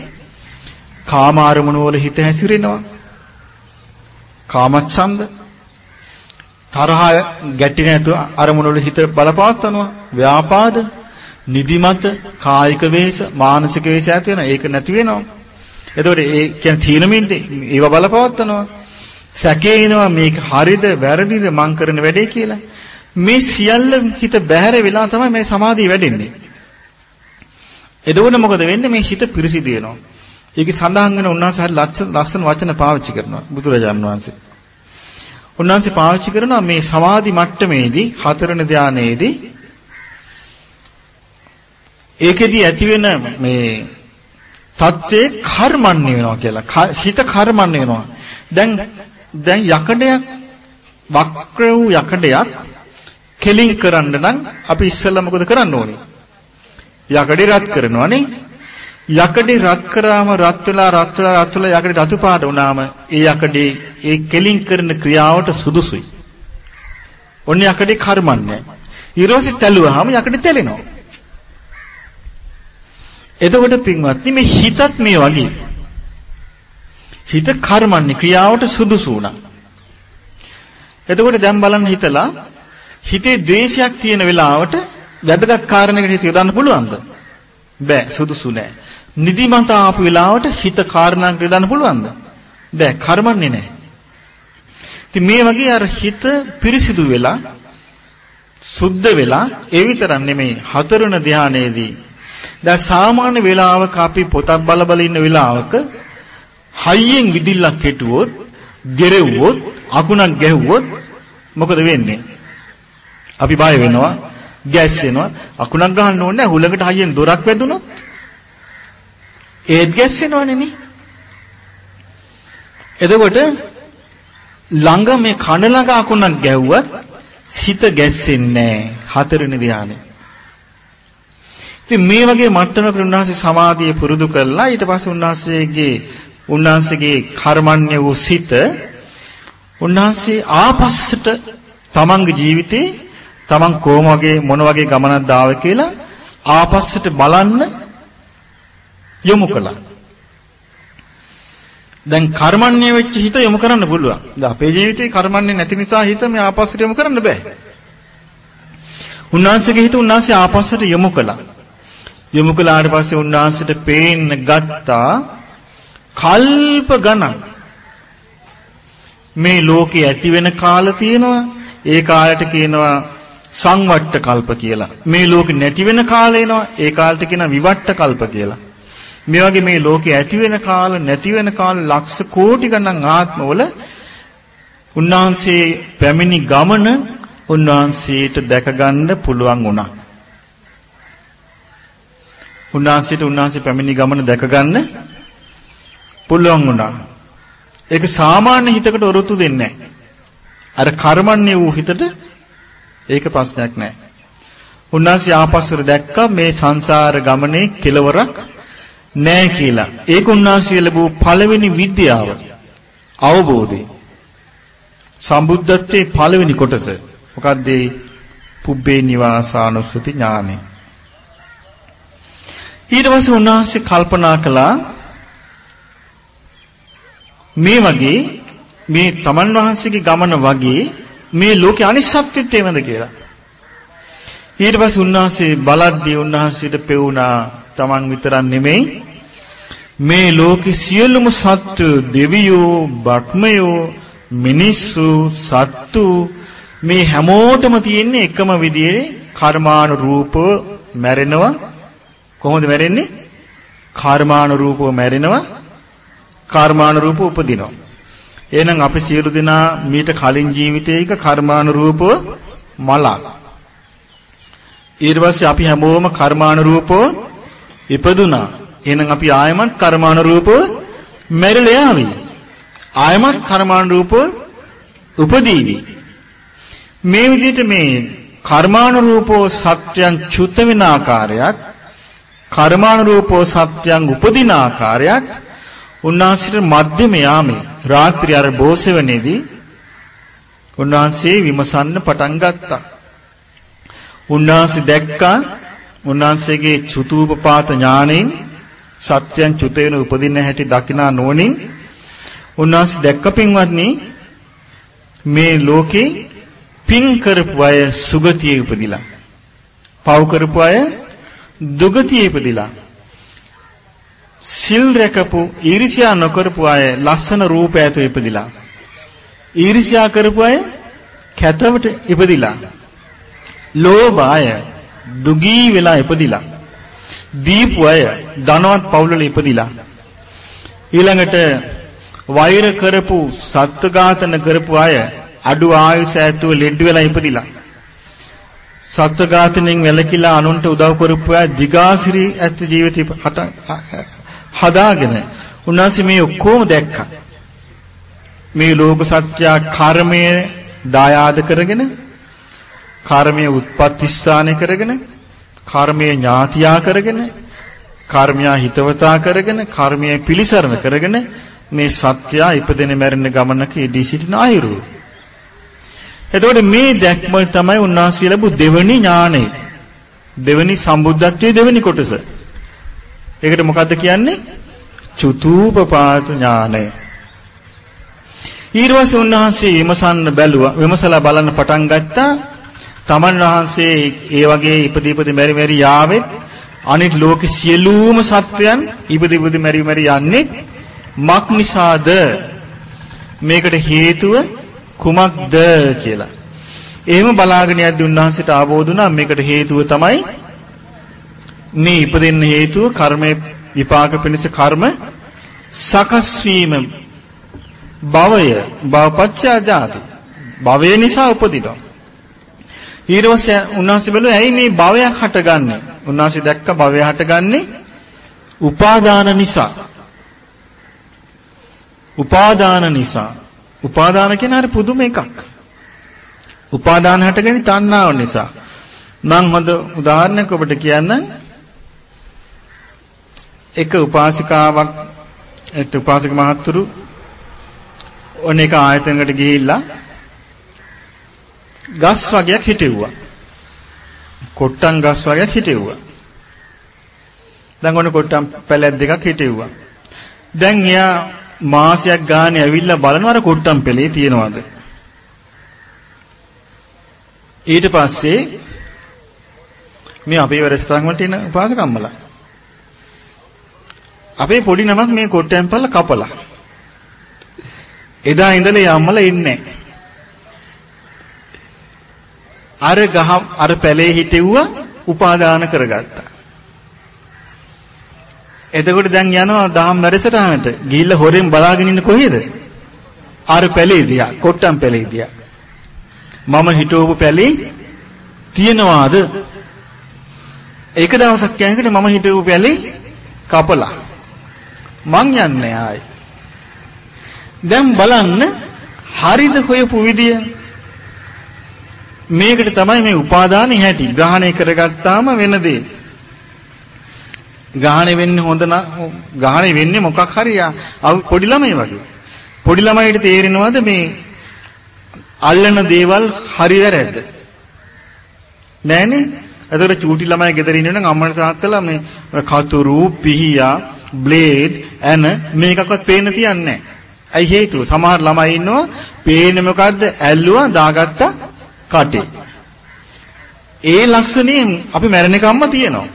කාම අරමුණු වල හිත හැසිරෙනවා. කාමච්ඡන්ද තරහ ගැටි නැතුව අරමුණු වල හිත බලපවත්වනවා. ව්‍යාපාද නිදිමත කායික වේස මානසික වේස ඇති වෙනවා. ඒක නැති වෙනවා. එතකොට ඒ කියන්නේ තීනමින්ද ඒව බලපවත්වනවා. සැකේනවා මේක හරිද වැරදිද මං කරන වැඩේ කියලා. මේ සියල්ල හිත බැහැර වෙලා තමයි මේ සමාධිය වැඩෙන්නේ. එතකොට මොකද වෙන්නේ මේ හිත පිරිසිදු වෙනවා. ඒක සඳහන් වෙන උන්වහන්සේ හරි ලස්සන වචන පාවිච්චි කරනවා බුදුරජාණන් වහන්සේ. උන්වහන්සේ පාවිච්චි කරනවා මේ සමාධි මට්ටමේදී හතරන ධානයේදී ඒකෙදී ඇති වෙන මේ தත්ත්වේ කර්මන්නේ වෙනවා කියලා. හිත කර්මන්නේ වෙනවා. දැන් දැන් යකඩයක් වක්‍ර වූ යකඩයක් කෙලින් කරන්න නම් අපි ඉස්සෙල්ලා මොකද කරන්න ඕනේ? යකඩේ රත් කරනවානේ. යකඩේ රත් කරාම රත් වෙලා රත් වෙලා රත් වෙලා යකඩේ රතු පාට වුණාම ඒ යකඩේ ඒ කෙලින් කරන ක්‍රියාවට සුදුසුයි. ඔන්න යකඩේ කර්මන්නේ. ඊරෝසි තැළුවාම යකඩේ තැලෙනවා. එතකොට පින්වත්නි මේ හිතත් මේ වගේ. හිත කර්මන්නේ ක්‍රියාවට සුදුසු වුණා. එතකොට දැන් බලන්න හිතලා හිතේ ද්වේෂයක් තියෙන වෙලාවට වැදගත් කාරණයකට හිත යොදන්න පුළුවන්ද? බෑ සුදුසු නෑ. නිදිමත ආපු වෙලාවට හිත කාරණාවක් යොදන්න පුළුවන්ද? බෑ කර්මන්නේ නෑ. ඉතින් මේ වගේ අර හිත පිරිසිදු වෙලා සුද්ධ වෙලා ඒ විතරක් නෙමෙයි හතරන ධානයේදී දැන් සාමාන්‍ය වෙලාවක අපි පොතක් බල බල ඉන්න වෙලාවක හයියෙන් විදිල්ලක් හිටුවොත්, ගෙරෙව්වොත්, අකුණක් ගැහුවොත් මොකද වෙන්නේ? අපි බය වෙනවා, ගැස්සෙනවා. අකුණක් ගහන්න ඕනේ නැහැ. හුලඟට හයියෙන් දොරක් වැදුනොත් ඒත් ගැස්සෙනවනේ නේ. එතකොට ළඟ මේ කන ළඟ අකුණක් ගැහුවත් සිත ගැස්සෙන්නේ නැහැ. හතරවෙනි ධානය. ඉතින් මේ වගේ මට්ටමකට උන්වහන්සේ සමාධිය පුරුදු කළා ඊට පස්සේ උන්වහන්සේගේ උන්වහන්සේගේ කර්මන්‍ය වූ සිත උන්වහන්සේ ආපස්සට තමන්ගේ ජීවිතේ තමන් කොහොම වගේ මොන වගේ ගමනක්ද ආවේ කියලා ආපස්සට බලන්න යොමු කළා. දැන් කර්මන්නේ වෙච්ච හිත යොමු කරන්න පුළුවන්. දැන් අපේ ජීවිතේ කර්මන්නේ නැති නිසා හිත මේ ආපස්සට යොමු කරන්න බෑ. උන්වහන්සේගේ හිත උන්වහන්සේ ආපස්සට යොමු කළා. යොමු කළාට පස්සේ උන්වහන්සේට පේන්න ගත්තා කල්ප ගණන් මේ ලෝකේ ඇති වෙන කාල තියෙනවා ඒ කාලයට කියනවා සංවට්ට කල්ප කියලා මේ ලෝකෙ නැති වෙන කාල එනවා ඒ කාලයට කියනවා විවට්ට කල්ප කියලා මේ වගේ මේ ලෝකේ ඇති වෙන කාල නැති වෙන කාල ලක්ෂ කෝටි ගණන් ආත්මවල උන්වහන්සේ පැමිණි ගමන උන්වහන්සේට දැක ගන්න පුළුවන් වුණා උන්වහන්සේට උන්වහන්සේ පැමිණි ගමන දැක ගන්න පුළුවන් වුණා. ඒක සාමාන්‍ය හිතකට ඔරොත්තු දෙන්නේ නැහැ. අර කර්මන්නේ වූ හිතට ඒක ප්‍රශ්නයක් නැහැ. උන්වහන්සේ ආපස්සට දැක්කා මේ සංසාර ගමනේ කෙලවරක් නැහැ කියලා. ඒක උන්වහන්සේ ලැබූ පළවෙනි විද්‍යාව අවබෝධය. සම්බුද්ධත්වයේ පළවෙනි කොටස. මොකද්ද? පුබ්බේ නිවාසානුස්සති ඥානෙ. ඊට පස්සේ උන්වහන්සේ කල්පනා කළා මේ වගේ මේ තමන් වහන්සේගේ ගමන වගේ මේ ලෝකේ අනිශ්චිතත්වයත් එවද කියලා. ඊට පස්සේ උන්වහන්සේ බලද්දී උන්වහන්සේට පෙවුනා Taman විතරක් නෙමෙයි මේ ලෝකේ සියලුම සත්ත්ව දෙවියෝ, බ්‍රහ්මයෝ, මිනිස්සු, සත්තු මේ හැමෝටම තියෙන්නේ එකම විදිහේ කර්මානුරූපව මැරෙනවා. කොහොමද මැරෙන්නේ? කර්මානුරූපව මැරෙනවා. කර්මානුරූපව උපදිනවා. එහෙනම් අපි සියලු දෙනා මීට කලින් ජීවිතයක කර්මානුරූපව මලක්. ඊට පස්සේ අපි හැමෝම කර්මානුරූපව ඉපදුනා. එහෙනම් අපි ආයමත් කර්මානුරූපව මැරිලා යාවි. ආයමත් කර්මානුරූපව උපදීවි. මේ විදිහට මේ කර්මානුරූපව සත්‍යයන් චුත වෙන ආකාරයත් කර්මානුරූපව සත්‍යයන් උපදින ආකාරයත් උන්වහන්සේට මධ්‍යම යාමේ රාත්‍රී අර බෝසෙවණේදී උන්වහන්සේ විමසන්න පටන් ගත්තා. උන්වහන්සේ දැක්කා උන්වහන්සේගේ චුතූපපාත ඥාණයෙන් සත්‍යයන් චුත වෙන උපදින්න හැටි දකිනා නොනින් උන්වහන්සේ දැක්ක පින්වත්නි මේ ලෝකේ පින් කරපු අය සුගතියේ උපදිලා. පව් කරපු අය දුගතියේ ඉපදිලා සිල් රැකපු ඊර්ෂ්‍යා නොකරපු අය ලස්සන රූප ඇතු ඉපදිලා. ඊර්ෂ්‍යා කරපු අය කැතවට ඉපදිලා. ලෝභ අය දුගී වෙලා ඉපදිලා. දීපු අය ධනවත් පවුලල ඉපදිලා ඊළඟට වෛර කරපු සත්ත්ව ඝාතන කරපු අය අඩු ආයුෂ ඇතුව ලෙඩ වෙලා ඉපදිලා සත්ත්ව ඝාතනයෙන් වැළකීලා අනුන්ට උදව් කරපු අය දිගාසිරි ඇත් ජීවිතය හදාගෙන උන්වහන්සේ මේ ඔක්කොම දැක්කා. මේ ලෝක සත්‍ය කර්මය දායාද කරගෙන කර්මයේ උත්පත්ති ස්ථානය කරගෙන කර්මයේ ඥාතියා කරගෙන කර්මයා හිතවතා කරගෙන කර්මයේ පිලිසරණ කරගෙන මේ සත්‍ය ඉපදෙන මැරෙන ගමනක යෙදී සිටින අයුරු. එතකොට මේ දැක්ම තමයි උන්වහන්සේ ලැබු දෙවනි ඥානය. දෙවනි සම්බුද්ධත්වයේ දෙවනි කොටස. ඒකට මොකද්ද කියන්නේ? චුතූපපාත ඥානය. ඊර්වසේ උන්වහන්සේ විමසන්න බැලුවා. විමසලා බලන්න පටන් ගත්තා. තමන් වහන්සේ ඒ වගේ ඉපදී ඉපදී මෙරි මෙරි යාවෙත් අනිත් ලෝකේ සියලුම සත්වයන් ඉපදී ඉපදී මෙරි මෙරි යන්නේ මක් නිසාද? මේකට හේතුව කුමක්ද කියලා. එහෙම බලාගෙන යද්දී උන්වහන්සේට ආબોධ වුණා මේකට හේතුව තමයි මේ ඉපදෙන්න හේතුව කර්මයේ විපාක පිණිස කර්ම සකස් වීම. භවය භවපච්චා ජාති. භවය නිසා උපදිනවා. ඊර්වසේ උන්වහන්සේ බැලුවා ඇයි මේ භවයක් හටගන්නේ? උන්වහන්සේ දැක්ක භවය හටගන්නේ උපාදාන නිසා. උපාදාන නිසා. උපාදාන කියන හරි පුදුම එකක්. උපාදාන හටගන්නේ තණ්හාව නිසා. මම හොඳ උදාහරණයක් ඔබට කියන්නම් එක උපාසිකාවක් එක්ක උපාසක මහත්තුරු ඔන්න එක ආයතනයකට ගිහිල්ලා ගස් වගයක් හිටෙව්වා. කොට්ටම් ගස් වගයක් හිටෙව්වා. දැන් ඔන්න කොට්ටම් පැලැත් දෙකක් හිටෙව්වා. දැන් එයා මාසයක් ගානේ ඇවිල්ලා බලනවා අර කොට්ටම් පෙළේ තියෙනවද? ඊට පස්සේ මේ අපේ රෙස්ටරන්ට් වලට එන උපාසකම්මලා අපේ පොඩි නමක් මේ කොට්ටයන් පල්ල කපලා. එදා ඉඳලා යම්මලා ඉන්නේ අර ගහ අර පැලේ හිටෙව්වා උපාදාන කරගත්තා. එතකොට දැන් යනවා දහම් වැඩසටහනට. ගිහිල්ලා හොරෙන් බලාගෙන ඉන්න කොහෙද? අර පැලේ දිහා, කොට්ටම් පැලේ දිහා. මම හිටවපු පැලේ තියනවාද? ඒක දවසක් යනකොට මම හිටවපු පැලේ කපලා මං යන්නේ ආයි. දැන් බලන්න හරිද හොයපු විදිය මේකට තමයි මේ උපාදානෙ හැටි ග්‍රහණය කරගත්තාම වෙන දේ. ග්‍රහණය වෙන්නේ හොඳ නම් ග්‍රහණය වෙන්නේ මොකක් හරි පොඩි ළමයි වගේ. පොඩි ළමයිට තේරෙනවද මේ අල්ලන දේවල් හරි වැරද්ද? නෑනේ. එතකොට චූටි ළමයි ගෙදර ඉන්නවනම් අම්මලා තාත්තලා මේ කතුරු පිහියා බ්ලේඩ් ඇන මේකක්වත් පේන්න තියන්නේ නැහැ. ඇයි හේතුව? සමහර ළමයි ඉන්නවා පේන්නේ මොකද්ද? ඇල්ලුවා දාගත්තා කටේ. ඒ ලක්ෂණයෙන් අපි මැරෙනකම්ම තියෙනවා.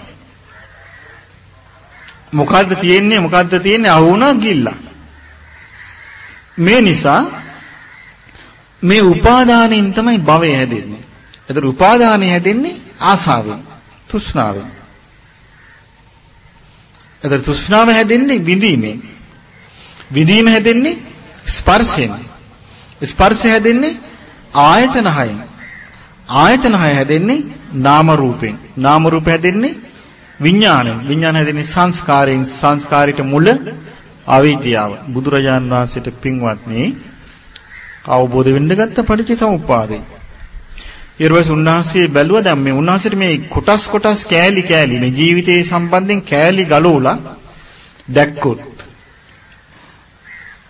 මොකද්ද තියෙන්නේ මොකද්ද තියෙන්නේ අහුණා ගිල්ලා. මේ නිසා මේ උපාදානයෙන් තමයි භවය හැදෙන්නේ. ඒතර උපාදානය හැදෙන්නේ ආසාවෙන්, තෘෂ්ණාවෙන්. ඒතර තෘෂ්ණාව හැදෙන්නේ විඳීමෙන්. විඳීම හැදෙන්නේ ස්පර්ශයෙන්. ස්පර්ශය හැදෙන්නේ ආයතන හයෙන්. ආයතන හය හැදෙන්නේ නාම රූපෙන්. නාම රූප හැදෙන්නේ විඥාණයෙන්. විඥාන හැදෙන්නේ සංස්කාරයෙන්. සංස්කාරයට මුල අවිද්‍යාව. බුදුරජාන් වහන්සේට පින්වත්නි අවබෝධ වෙන්න ගත්ත පටිච්චසමුප්පාදේ. ඊර්වස් උන්වහන්සේ බැලුවා දැන් මේ උන්වහන්සේට මේ කොටස් කොටස් කෑලි කෑලි මේ ජීවිතයේ සම්බන්ධයෙන් කෑලි ගලවලා දැක්කොත්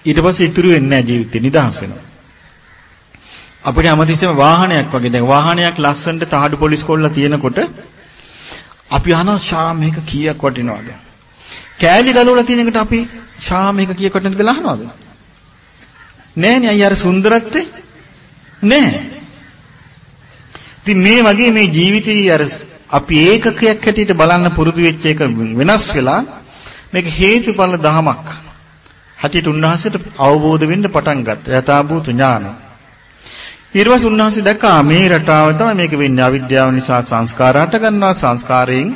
ඊට පස්සේ ඉතුරු වෙන්නේ නැහැ ජීවිතේ නිදහස් වෙනවා. අපිට හැමතිස්සෙම වාහනයක් වගේ දැන් වාහනයක් ලස්සනට තහඩු පොලිස් කොල්ලා තියෙනකොට අපි අහනවා ෂා මේක කීයක් වටිනවද? කෑලි ගලවලා තියෙන එකට අපි ෂා මේක කීයක් වටිනවද කියලා අහනවද? නෑනේ අයියා අර සුන්දරත්වේ නෑ. ඉතින් මේ වගේ මේ ජීවිතයේ අර අපි ඒකකයක් හැටියට බලන්න පුරුදු වෙච්ච එක වෙනස් වෙලා මේක හේතුඵල දහමක්. හැටියට උන්වහන්සේට අවබෝධ වෙන්න පටන් ගත්තා. යථාභූත ඥානය. ඊර්වස් උන්වහන්සේ දැක්කා මේ රටාව තමයි මේක වෙන්නේ. අවිද්‍යාව නිසා සංස්කාර හට ගන්නවා සංස්කාරයෙන්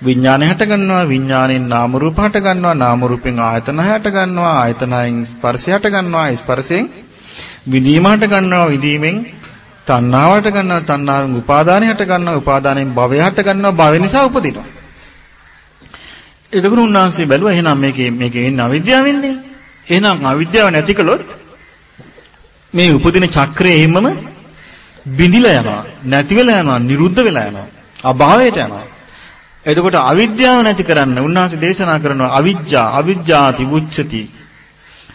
විඥානය හට ගන්නවා විඥාණයෙන් නාම රූප හට ගන්නවා නාම රූපෙන් ආයතන හට ගන්නවා ආයතනයෙන් ස්පර්ශය හට ගන්නවා ස්පර්ශයෙන් විදීම හට ගන්නවා විදීමෙන් තණ්හාව හට ගන්නවා තණ්හාවෙන් උපාදානය හට ගන්නවා උපාදානයෙන් භවය හට ගන්නවා භවය නිසා උපදිනවා. එතකොට උන්වහන්සේ බැලුවා එහෙනම් මේකේ මේකේ ඉන්න අවිද්‍යාව වෙන්නේ? එහෙනම් අවිද්‍යාව නැති කළොත් මේ උපදින චක්‍රය එහෙමම බිඳිලා යනවා නැති වෙලා යනවා නිරුද්ධ වෙලා යනවා අභාවයට යනවා. එතකොට අවිද්‍යාව නැති කරන්න උන්වහන්සේ දේශනා කරනවා අවිජ්ජා අවිජ්ජාති උච්චති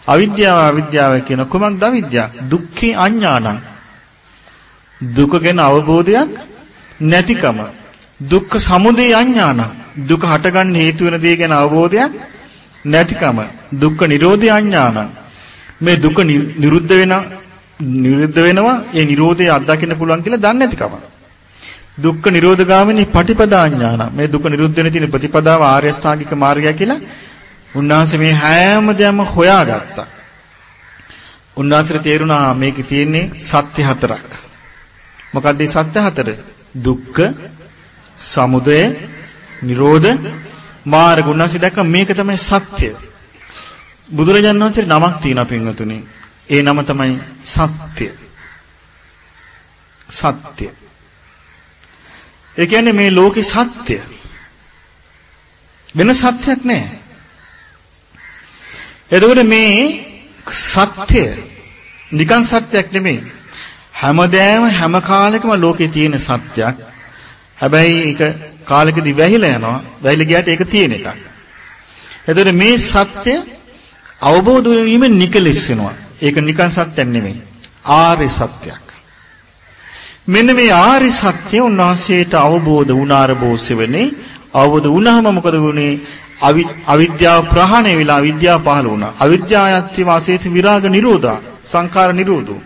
අවිද්‍යාව අවිද්‍යාව කියන කොමක්ද අවිද්‍යාව දුක්ඛේ අඥානං. දුක ගැන අවබෝධයක් නැතිකම. දුක්ඛ සමුදය අඥානං. දුක හටගන්න හේතු වෙන දේ ගැන අවබෝධයක් නැතිකම. දුක්ඛ නිරෝධය අඥානං. මේ දුක නිරුද්ධ වෙන නිරුද්ධ වෙනවා ඒ නිරෝධය අත්දකින්න පුළුවන් කියලා දන්නේ නැතිකම. දුක්ඛ නිරෝධගාමිනී පටිපදා ඥාන. මේ දුක නිරුද්ධ වෙන තියෙන ප්‍රතිපදාව ආර්ය අෂ්ටාංගික මාර්ගය කියලා උන්වහන්සේ මේ හැම දෙයක්ම හොයාගත්තා. උන්වහන්සේට තේරුණා මේකේ තියෙන්නේ සත්‍ය හතරක්. මොකක්ද මේ සත්‍ය හතර? දුක්ඛ, සමුදය, නිරෝධ, මාර්ග. උන්වහන්සේ දැක්ක මේක තමයි සත්‍ය. බුදුරජාණන් වහන්සේ නමක් තියෙනවා පින්වතුනි. ඒ නම තමයි සත්‍ය. සත්‍ය. ඒ කියන්නේ මේ ලෝකේ සත්‍ය. වෙන සත්‍යක් නැහැ. එතකොට මේ සත්‍ය නිකන් සත්‍යක් නෙමෙයි. හැමදෑම හැම කාලෙකම ලෝකේ තියෙන සත්‍යක්. හැබැයි ඒක කාලෙකදී වැහිලා යනවා. වැහිලා ගියාට ඒක තියෙන එකක්. එතකොට මේ සත්‍ය අවබෝධ වීමෙන් නිකලෙස් වෙනවා. ඒක නිකන් සත්‍යයක් නෙමෙයි. ආර්ය සත්‍යයක්. මෙන්න මේ ආර්ය සත්‍ය උන්වහන්සේට අවබෝධ වුණාර බෝසෙවනේ අවබෝධ වුණාම මොකද වුනේ? අවිද්‍යාව ප්‍රහාණය වෙලා අවිද්‍යාව පහළ වුණා. අවිද්‍යාවත්‍ය වාසේස විරාග නිරෝධා සංඛාර නිරෝධෝ.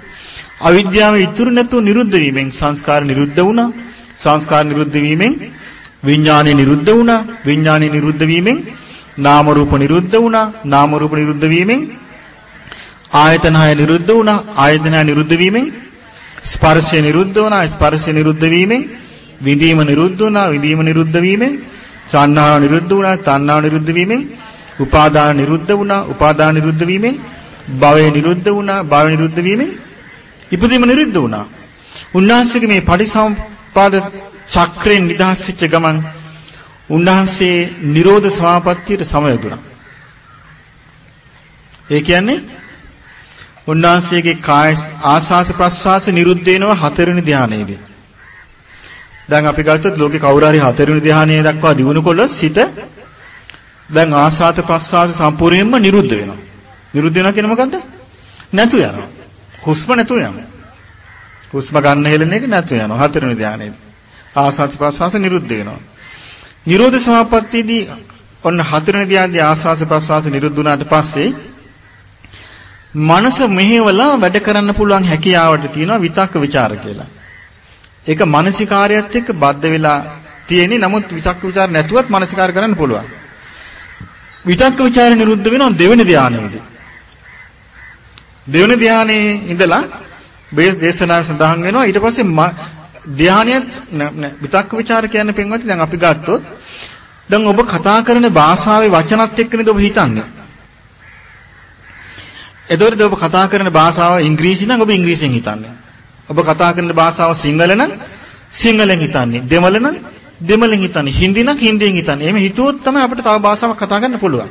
අවිද්‍යාව ඉතුරු නැතුව නිරුද්ධ වීමෙන් සංස්කාර නිරුද්ධ වුණා. සංස්කාර නිරුද්ධ වීමෙන් විඥානය නිරුද්ධ වුණා. විඥානය නිරුද්ධ වීමෙන් නාම රූප නිරුද්ධ වුණා. නාම රූප නිරුද්ධ වීමෙන් ආයතන හය නිරුද්ධ වුණා. ආයතන හය නිරුද්ධ වීමෙන් ස්පර්ශය නිරුද්ධ වුණා. ස්පර්ශය නිරුද්ධ වීමෙන් විඳීම නිරුද්ධ වුණා. විඳීම නිරුද්ධ වීමෙන් සංනාව නිරුද්ධ වුණා. තණ්හාව නිරුද්ධ වීමෙන් උපාදාන නිරුද්ධ වුණා. උපාදාන නිරුද්ධ වීමෙන් භවය නිරුද්ධ වුණා. භවය නිරුද්ධ වීමෙන් ඉපදීම නිරුද්ධ වුණා. උන්වහන්සේගේ මේ පටිසම්පාද චක්‍රයෙන් නිදහස් වෙච්ච ගමන් උන්වහන්සේ නිරෝධ සමාපත්තියට සමයදුණා. ඒ කියන්නේ උන්වහන්සේගේ කාය ආස්වාස ප්‍රස්වාස නිරුද්ධ වෙනවා හතරවෙනි ධානයේදී. දැන් අපි ගත්තොත් ලෝකේ කවුරු හරි හතරවෙනි ධානයේ දක්වා දිනු කළොත් සිත දැන් ආස්වාද ප්‍රස්වාස සම්පූර්ණයෙන්ම නිරුද්ධ වෙනවා. නිරුද්ධ වෙනවා කියන්නේ මොකද්ද? නැතු යනවා. හුස්ම නැතු යනවා. හුස්ම ගන්න හෙලන එක නැතු යනවා හතරවෙනි ධානයේදී. ආස්වාද ප්‍රස්වාස නිරුද්ධ වෙනවා. නිරෝධ සමාපත්තියේදී ඔන්න හතරවෙනි ධානයේදී ආස්වාද ප්‍රස්වාස නිරුද්ධ වුණාට පස්සේ මනස මෙහෙवला වැඩ කරන්න පුළුවන් හැකියාවට කියනවා විතක්ක ਵਿਚාර කියලා. ඒක මානසිකාරයත් එක්ක බද්ධ වෙලා තියෙන්නේ. නමුත් විතක්ක ਵਿਚාර නැතුවත් මානසිකාර කරන්න පුළුවන්. විතක්ක ਵਿਚාර නිරුද්ධ වෙනවා දෙවෙනි ධානයේදී. දෙවෙනි ධානයේ ඉඳලා බේස් දේශනාව සඳහන් වෙනවා ඊට පස්සේ ධානයත් විතක්ක ਵਿਚාර කියන්නේ පින්වත් දැන් අපි ගත්තොත් දැන් ඔබ කතා කරන භාෂාවේ වචනත් එක්කනේ ඔබ හිතන්නේ. එතකොට ඔබ කතා කරන භාෂාව ඉංග්‍රීසි නම් ඔබ ඉංග්‍රීසියෙන් හිතන්නේ. ඔබ කතා කරන භාෂාව සිංහල නම් සිංහලෙන් හිතන්නේ. දෙමළ නම් දෙමළෙන් හිතන්නේ. හින්දි නම් හින්දියෙන් හිතන්නේ. එහෙම හිතුවොත් තමයි අපිට තව භාෂාවක් කතා කරන්න පුළුවන්.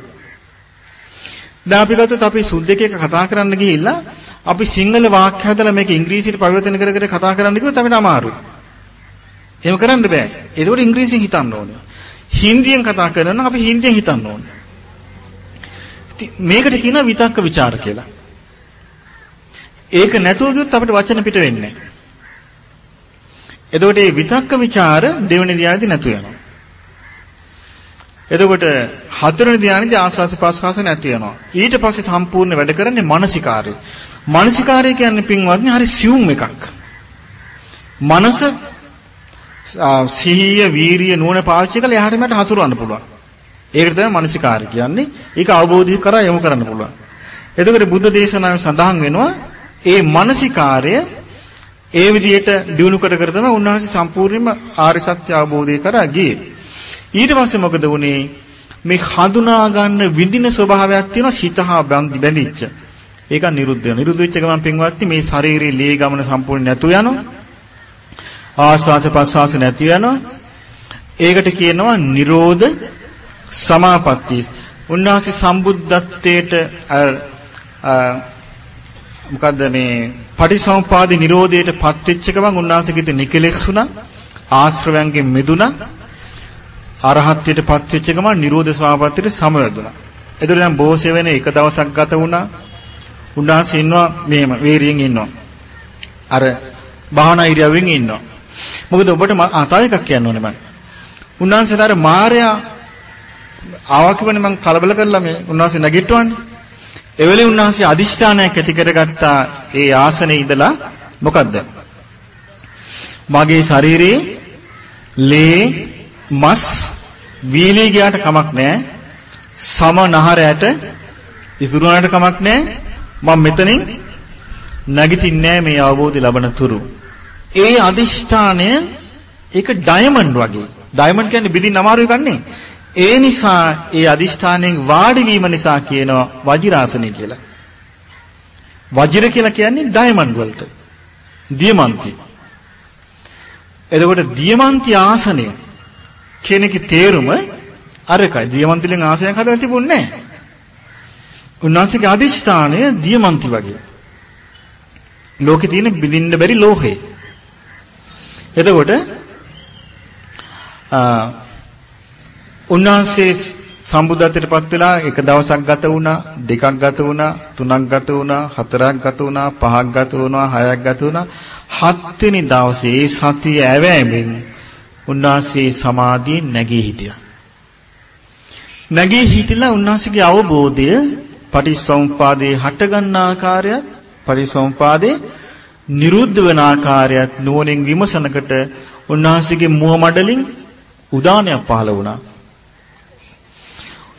දැන් අපි ගත්තොත් අපි සුද්දෙක් එක්ක කතා කරන්න ගිහිල්ලා අපි සිංහල වාක්‍ය හදලා මේක ඉංග්‍රීසියට පරිවර්තන කර කර කතා කරන්න කිව්වොත් අපිට අමාරුයි. එහෙම කරන්න බෑ. ඒකෝට ඉංග්‍රීසියෙන් හිතන්න ඕනේ. හින්දියෙන් කතා කරනවා නම් අපි හින්දියෙන් හිතන්න ඕනේ. මේකට කියනවා විතක්ක ਵਿਚාර කියලා. ඒක නැතුව ගියොත් අපිට වචන පිට වෙන්නේ නැහැ. එතකොට මේ විතක්ක ਵਿਚාර දෙවෙනි ධානයේදී නැතු වෙනවා. එතකොට හතරවෙනි ධානයේදී ආස්වාස ප්‍රාස්වාස නැති වෙනවා. ඊට පස්සේ සම්පූර්ණ වැඩ කරන්නේ මානසිකාරය. මානසිකාරය කියන්නේ පින්වත්නි හරි සියුම් එකක්. මනස සිහිය, වීරිය, නුවණ පාවිච්චි කරලා එහාට මෙහාට හසුරවන්න පුළුවන්. ඒකට තමයි මානසිකාරය කියන්නේ. ඒක අවබෝධය කරා යොමු කරන්න පුළුවන්. එතකොට බුද්ධ දේශනාවේ සඳහන් වෙනවා ඒ මානසිකාරය ඒ විදිහට දිනු කර කර තමයි උන්වහන්සේ සම්පූර්ණයෙන්ම ආර්ය සත්‍ය අවබෝධය කරා ගියේ. ඊට පස්සේ මොකද වුනේ? මේ හඳුනා ගන්න විඳින ස්වභාවයක් තියෙනවා සිතහා බැඳිච්ච. ඒක නිරුද්ධ වෙනවා. නිරුද්ධ වෙච්ච ගමන් පින්වත්නි මේ ශරීරයේ ලේ ගමන සම්පූර්ණ නැතු යනවා. ආස්වාස ප්‍රස්වාස නැති යනවා. ඒකට කියනවා නිරෝධ සමාපatti. උන්වහන්සේ සම්බුද්ධත්වයට මොකද්ද මේ පටිසමුපාදි නිරෝධයට පත්වෙච්ච ගමන් උන්වහන්සේගෙත් නිකලෙස් වුණා. ආශ්‍රවයන්ගෙන් මිදුණා. අරහත්ත්වයට පත්වෙච්ච ගමන් නිරෝධ සමාපත්තියට සමවැදුණා. එතකොට දැන් බෝසෙ වෙන එක දවසක් ගත වුණා. උන්වහන්සේ ඉන්නවා මෙහෙම වේරියෙන් ඉන්නවා. අර භාවනා ඉරියව්වෙන් ඉන්නවා. මොකද ඔබට තව එකක් කියන්න ඕනේ මම. උන්වහන්සේට අර මාර්යා ආවා කිව්වනේ මම කලබල කරලා මේ උන්වහන්සේ නැගිට්ටවන්නේ. එවෙලේ උන්වහන්සේ අදිෂ්ඨානයක් ඇති කරගත්තා ඒ ආසනේ ඉඳලා මොකද්ද? මගේ ශරීරයේ ලේ මස් වීලී ගියාට කමක් නැහැ. සම නහරයට ඉතුරුනාට කමක් නැහැ. මම මෙතනින් නැගිටින්නේ මේ අවබෝධය ලබන තුරු. ඒ අදිෂ්ඨානය ඒක ඩයමන්ඩ් වගේ. ඩයමන්ඩ් කියන්නේ බිඳින්න අමාරු එකක් නේ. ඒ නිසා ඒ අදිෂ්ඨානයෙන් වාඩි වීම නිසා කියනවා වජිරාසනය කියලා. වජිර කියලා කියන්නේ ඩයමන්ඩ් වලට. දියමන්ති. එතකොට දියමන්ති ආසනය කියන එකේ තේරුම අරකයි. දියමන්තිලෙන් ආසනයක් හදලා තිබුණේ නැහැ. උන්වහන්සේගේ අදිෂ්ඨානය දියමන්ති වගේ. ලෝකේ තියෙන බිඳින්න බැරි ලෝහේ. එතකොට උන්වහන්සේ සම්බුද්ධත්වයටපත් වෙලා එක දවසක් ගත වුණා, දෙකක් ගත වුණා, තුනක් ගත වුණා, හතරක් ගත වුණා, පහක් ගත වුණා, හයක් ගත වුණා. හත්වෙනි දවසේ සතිය ඇවෑමෙන් උන්වහන්සේ සමාධියෙන් නැගී හිටියා. නැගී හිටලා උන්වහන්සේගේ අවබෝධය පටිසමුපාදේ හට ගන්න ආකාරයත් පටිසමුපාදේ නිරුද්ධ වෙන ආකාරයත් නුවණින් විමසනකට උන්වහන්සේගේ මුව මඩලින් උදානයක් පහළ වුණා.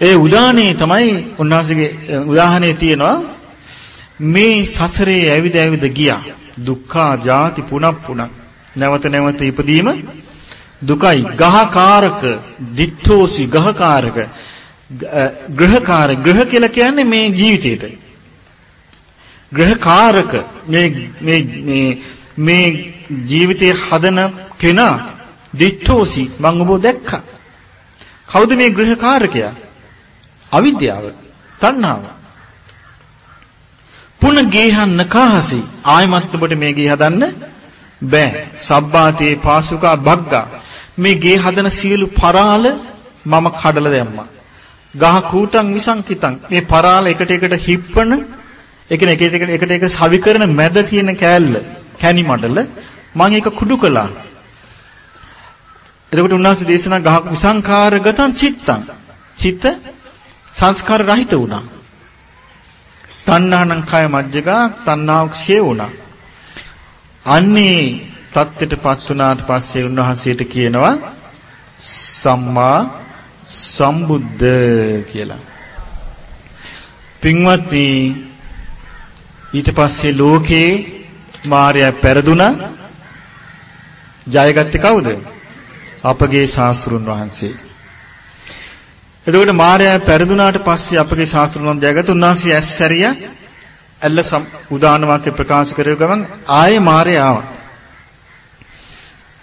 ඒ උදානේ තමයි උන්වහන්සේගේ උදාහරණේ තියෙනවා මේ සසරේ ඇවිද ඇවිද ගියා. දුක්ඛා ජාති පුනක් පුනක්. නැවත නැවත ඉපදීම දුකයි. ගහකාරක, දිත්තෝසි ගහකාරක, ග්‍රහකාර ග්‍රහ කියලා කියන්නේ මේ ජීවිතේට. ග්‍රහකාරක මේ මේ මේ මේ ජීවිතේ හදන කෙනා දිත්තෝසි මම ඔබ දැක්කා. කවුද මේ ග්‍රහකාරකයා? අවිද්‍යාව, තණ්හාව. පුන ගේහන්න කහසි ආයමත් ඔබට මේ ගේ හදන්න බෑ. සබ්බාතේ පාසුකා බග්ගා මේ ගේ හදන සියලු පරාල මම කඩලා දැම්මා. ගහ කූටං විසංකිතං මේ පරාල එකට එකට හිප්පන එකින එකට එකට එකට එක සවි කරන මැද තියෙන කෑල්ල කැණි මඩල මම ඒක කුඩු කළා. එතකොට උන්වහන්සේ දේශනා ගහ විසංකාරගතං චිත්තං. චිත්ත සංස්කාර රහිත වුණා. තණ්හානං කය මජ්ජගා තණ්හාව ක්ෂය වුණා. අන්නේ தත්ත්වයටපත් වුණාට පස්සේ උන්වහන්සේට කියනවා සම්මා සම්බුද්ධ කියලා. පින්වත්නි ඊට පස්සේ ලෝකේ මාර්යා පෙරදුනා ජයගත්තේ කවුද? අපගේ ශාස්ත්‍රුන් වහන්සේ. එතකොට මාර්යා පෙරදුනාට පස්සේ අපගේ ශාස්ත්‍රුන් ජයගත්ත උන්වහන්සේ ඇස්සරිය ඇල්ල උදාන වාක්‍ය ප්‍රකාශ කරව ගමන් ආයේ මාර්යා ආවා.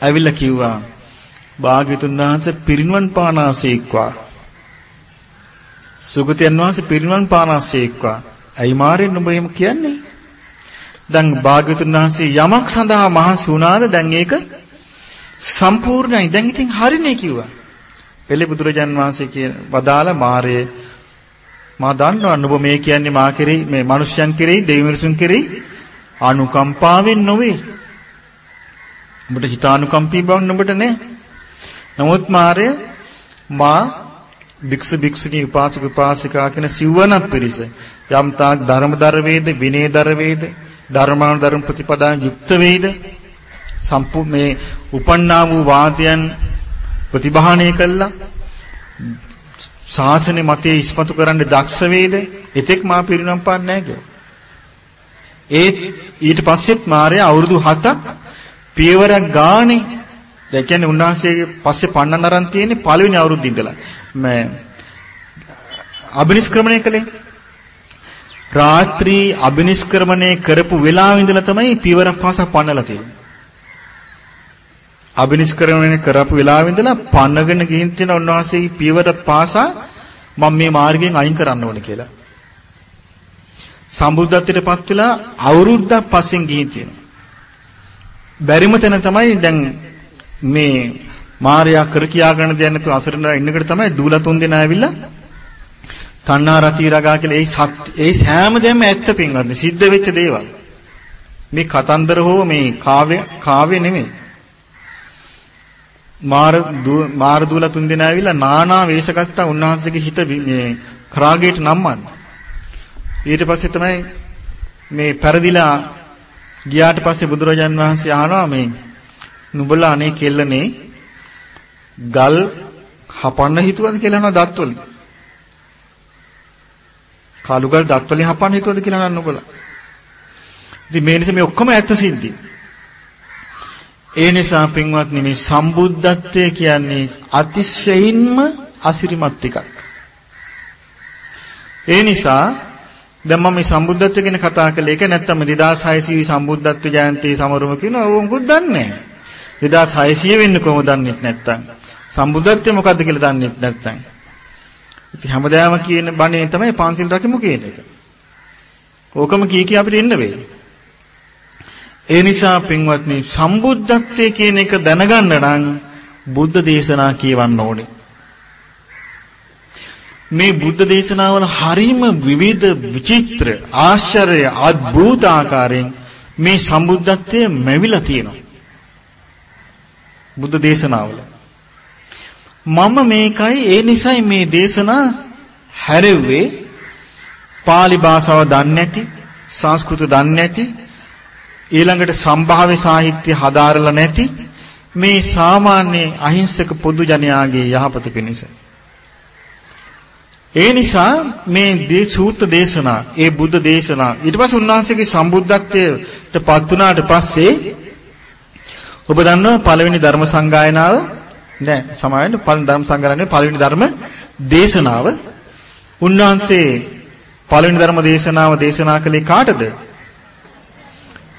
ඇවිල්ලා කිව්වා භාග්‍යතුන් වහන්සේ පිරිනුවන් පානාසේක්වා සුගතයන් වහන්සේ පිරිනුවන් පානාසේක්වා ඇයි මාරෙන් ඔබ එහෙම කියන්නේ? දැන් භාග්‍යතුන් වහන්සේ යමක් සඳහා මහන්සි වුණාද? දැන් ඒක සම්පූර්ණයි. දැන් ඉතින් හරිනේ කිව්වා. එලි බුදුරජාන් වහන්සේ කියන වදාළ මාරේ මා දන්නවා ඔබ මේ කියන්නේ මා කෙරෙහි මේ මිනිස්යන් කෙරෙහි දෙවි මිනිසුන් කෙරෙහි අනුකම්පාවෙන් නොවේ ඔබට හිතානුකම්පී බවක් නුඹට නැහැ. නමුත් මාර්ය මා භික්ෂු භික්ෂුණී උපාසක උපාසිකා කියන සිවණක් පිරිස යම් තාක් ධර්මදර වේද විනයදර වේද ධර්මාන ධර්ම ප්‍රතිපදාන් යුක්ත වේද සම්පූ මේ උපන්නා වූ වාදයන් ප්‍රතිබහණය කළා. ශාසන මතයේ ඉස්මතු කරන්න දක්ෂ වේද? එතෙක් මා පිරිනම් පාන්නේ නැහැ කියලා. ඒ ඊට පස්සෙත් මාර්යා අවුරුදු 7ක් පියවරක් ගානේ දැන් කියන්නේ උන්වහන්සේගේ පස්සේ පන්නන්න අරන් තියෙන්නේ පළවෙනි අවුරුද්ද ඉඳලා. මේ අබිනිෂ්ක්‍රමණය කළේ. රාත්‍රී අබිනිෂ්ක්‍රමණය කරපු වෙලාවෙ ඉඳලා තමයි පියවරක් පාසක් පන්නලා තියෙන්නේ. අබිනිෂ්ක්‍රමණය කරපු වෙලාවෙ ඉඳලා පන්නගෙන ගිහින් තියෙන උන්වහන්සේගේ පියවර පාසා මම මේ මාර්ගයෙන් අයින් කරන්න ඕනේ කියලා සම්බුද්ධත්වයටපත් වෙලා අවුරුද්දක් පස්සෙන් ගිහින් තියෙනවා බැරිම තැන තමයි දැන් මේ මාර්යා කර කියාගෙන දෙයක් නැතුව අසරණ ඉන්නකට තමයි දූල තුන් දෙනා ඇවිල්ලා තණ්හා රති රගා කියලා ඒ සත් ඒ හැම දෙයක්ම ඇත්ත පින්වත්නි සිද්ධ වෙච්ච දේවල්. මේ කතන්දර හෝ මේ කාව්‍ය කාව්‍ය නෙමෙයි. මාර මාර දූල තුන් දෙනා ඇවිල්ලා නානා වේශගත්තා උන්වහන්සේගේ හිත මේ රාගයට නම්මන්නේ. ඊට පස්සේ තමයි මේ පෙරදිලා ගියාට පස්සේ බුදුරජාන් වහන්සේ අහනවා මේ නුඹලා අනේ කෙල්ලනේ ගල් හපන්න හිතුවද කියලා අහනවා දත්වලින්. කාලු ගල් දත්වලින් හපන්න හිතුවද කියලා අහනවා නුඹලා. ඉතින් මේ නිසා මේ ඔක්කොම ඇත්ත සිද්ධි. ඒ නිසා පින්වත්නි මේ සම්බුද්ධත්වය කියන්නේ අතිශයින්ම අසිරිමත් එකක්. ඒ නිසා දැන් මම මේ සම්බුද්ධත්වය ගැන කතා කළේ ඒක නැත්තම් 2600 සම්බුද්ධත්ව ජයන්ති සමරුම කියන ඕව මොකුත් දන්නේ නැහැ. 2600 වෙන්නේ කොහොමද දන්නේ නැත්තම්. සම්බුද්ධත්වය මොකද්ද කියලා දන්නේ නැත්තම්. ඉතින් හැමදාම කියන බණේ තමයි පන්සිල් රකිමු කියන එක. ඕකම කී කී අපිට ඉන්න වෙයි. ඒ නිසා පින්වත්නි සම්බුද්ධත්වයේ කියන එක දැනගන්න නම් බුද්ධ දේශනා කියවන්න ඕනේ. මේ බුද්ධ දේශනාවල හරීම විවිධ විචිත්‍ර ආශ්චර්ය අద్భుත ආකාරයෙන් මේ සම්බුද්ධත්වයේ මැවිලා තියෙනවා. බුද්ධ දේශනාවල. මම මේකයි ඒ නිසයි මේ දේශනා හැරෙව්වේ pāli භාෂාව දන්නේ නැති, සංස්කෘත දන්නේ නැති, ඊළඟට සම්භාව්‍ය සාහිත්‍ය හදාරලා නැති මේ සාමාන්‍ය අහිංසක පොදු ජනයාගේ යහපත පිණිස ඒ නිසා මේ දේ සූත්‍ර දේශනා, ඒ බුද්ධ දේශනා ඊට පස්සේ උන්වහන්සේගේ සම්බුද්ධත්වයට පත් වුණාට පස්සේ ඔබ දන්නවා පළවෙනි ධර්ම සංගායනාව නෑ සමාවෙන්න පළවෙනි ධර්ම සංගායනාවේ පළවෙනි ධර්ම දේශනාව උන්වහන්සේ පළවෙනි ධර්ම දේශනාව දේශනා කළේ කාටද?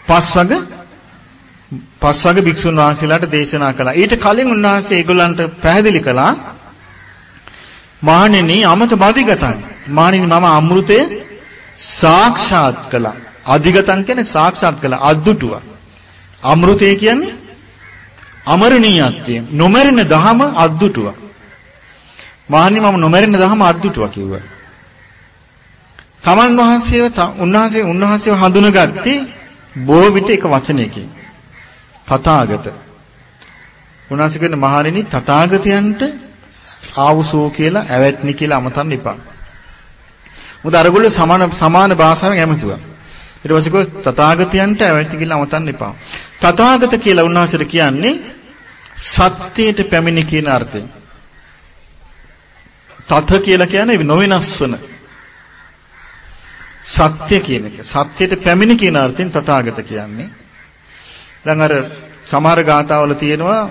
පස්වග පස්වග භික්ෂුන් වහන්සේලාට දේශනා කළා. ඊට කලින් උන්වහන්සේ ඒගොල්ලන්ට පැහැදිලි කළා මාණෙනි අමත බදිගතං මාණෙනි මම අමෘතය සාක්ෂාත් කළා. අධිගතං කියන්නේ සාක්ෂාත් කළා. අද්දුටුවා. අමෘතය කියන්නේ අමරණීයත්වය නොමරෙන දහම අද්දුටුවා. මාණෙනි මම නොමරෙන දහම අද්දුටුවා කිව්වා. තමන් වහන්සේව උන්වහන්සේ උන්වහන්සේව හඳුනගත්තේ බොහෝ විට එක වචනයකින් තථාගත උන්වහන්සේ කියන මහණෙනි තථාගතයන්ට ආවුසෝ කියලා ඇවැත්නි කියලා අමතන්න එපා. මොකද අරගොල්ලෝ සමාන සමාන භාෂාවෙන් ඇමතුවා. ඊට පස්සේ කෝ තථාගතයන්ට ඇවැත්නි කියලා අමතන්න එපා. තථාගත කියලා උන්වහන්සේට කියන්නේ සත්‍යයට පැමිණි කියන අර්ථයෙන්. තත කියලා කියන්නේ නොවෙනස් වන. සත්‍ය කියන එක. සත්‍යයට පැමිණි කියන අර්ථයෙන් තථාගත කියන්නේ. දැන් අර සමහර ගාථාවල තියෙනවා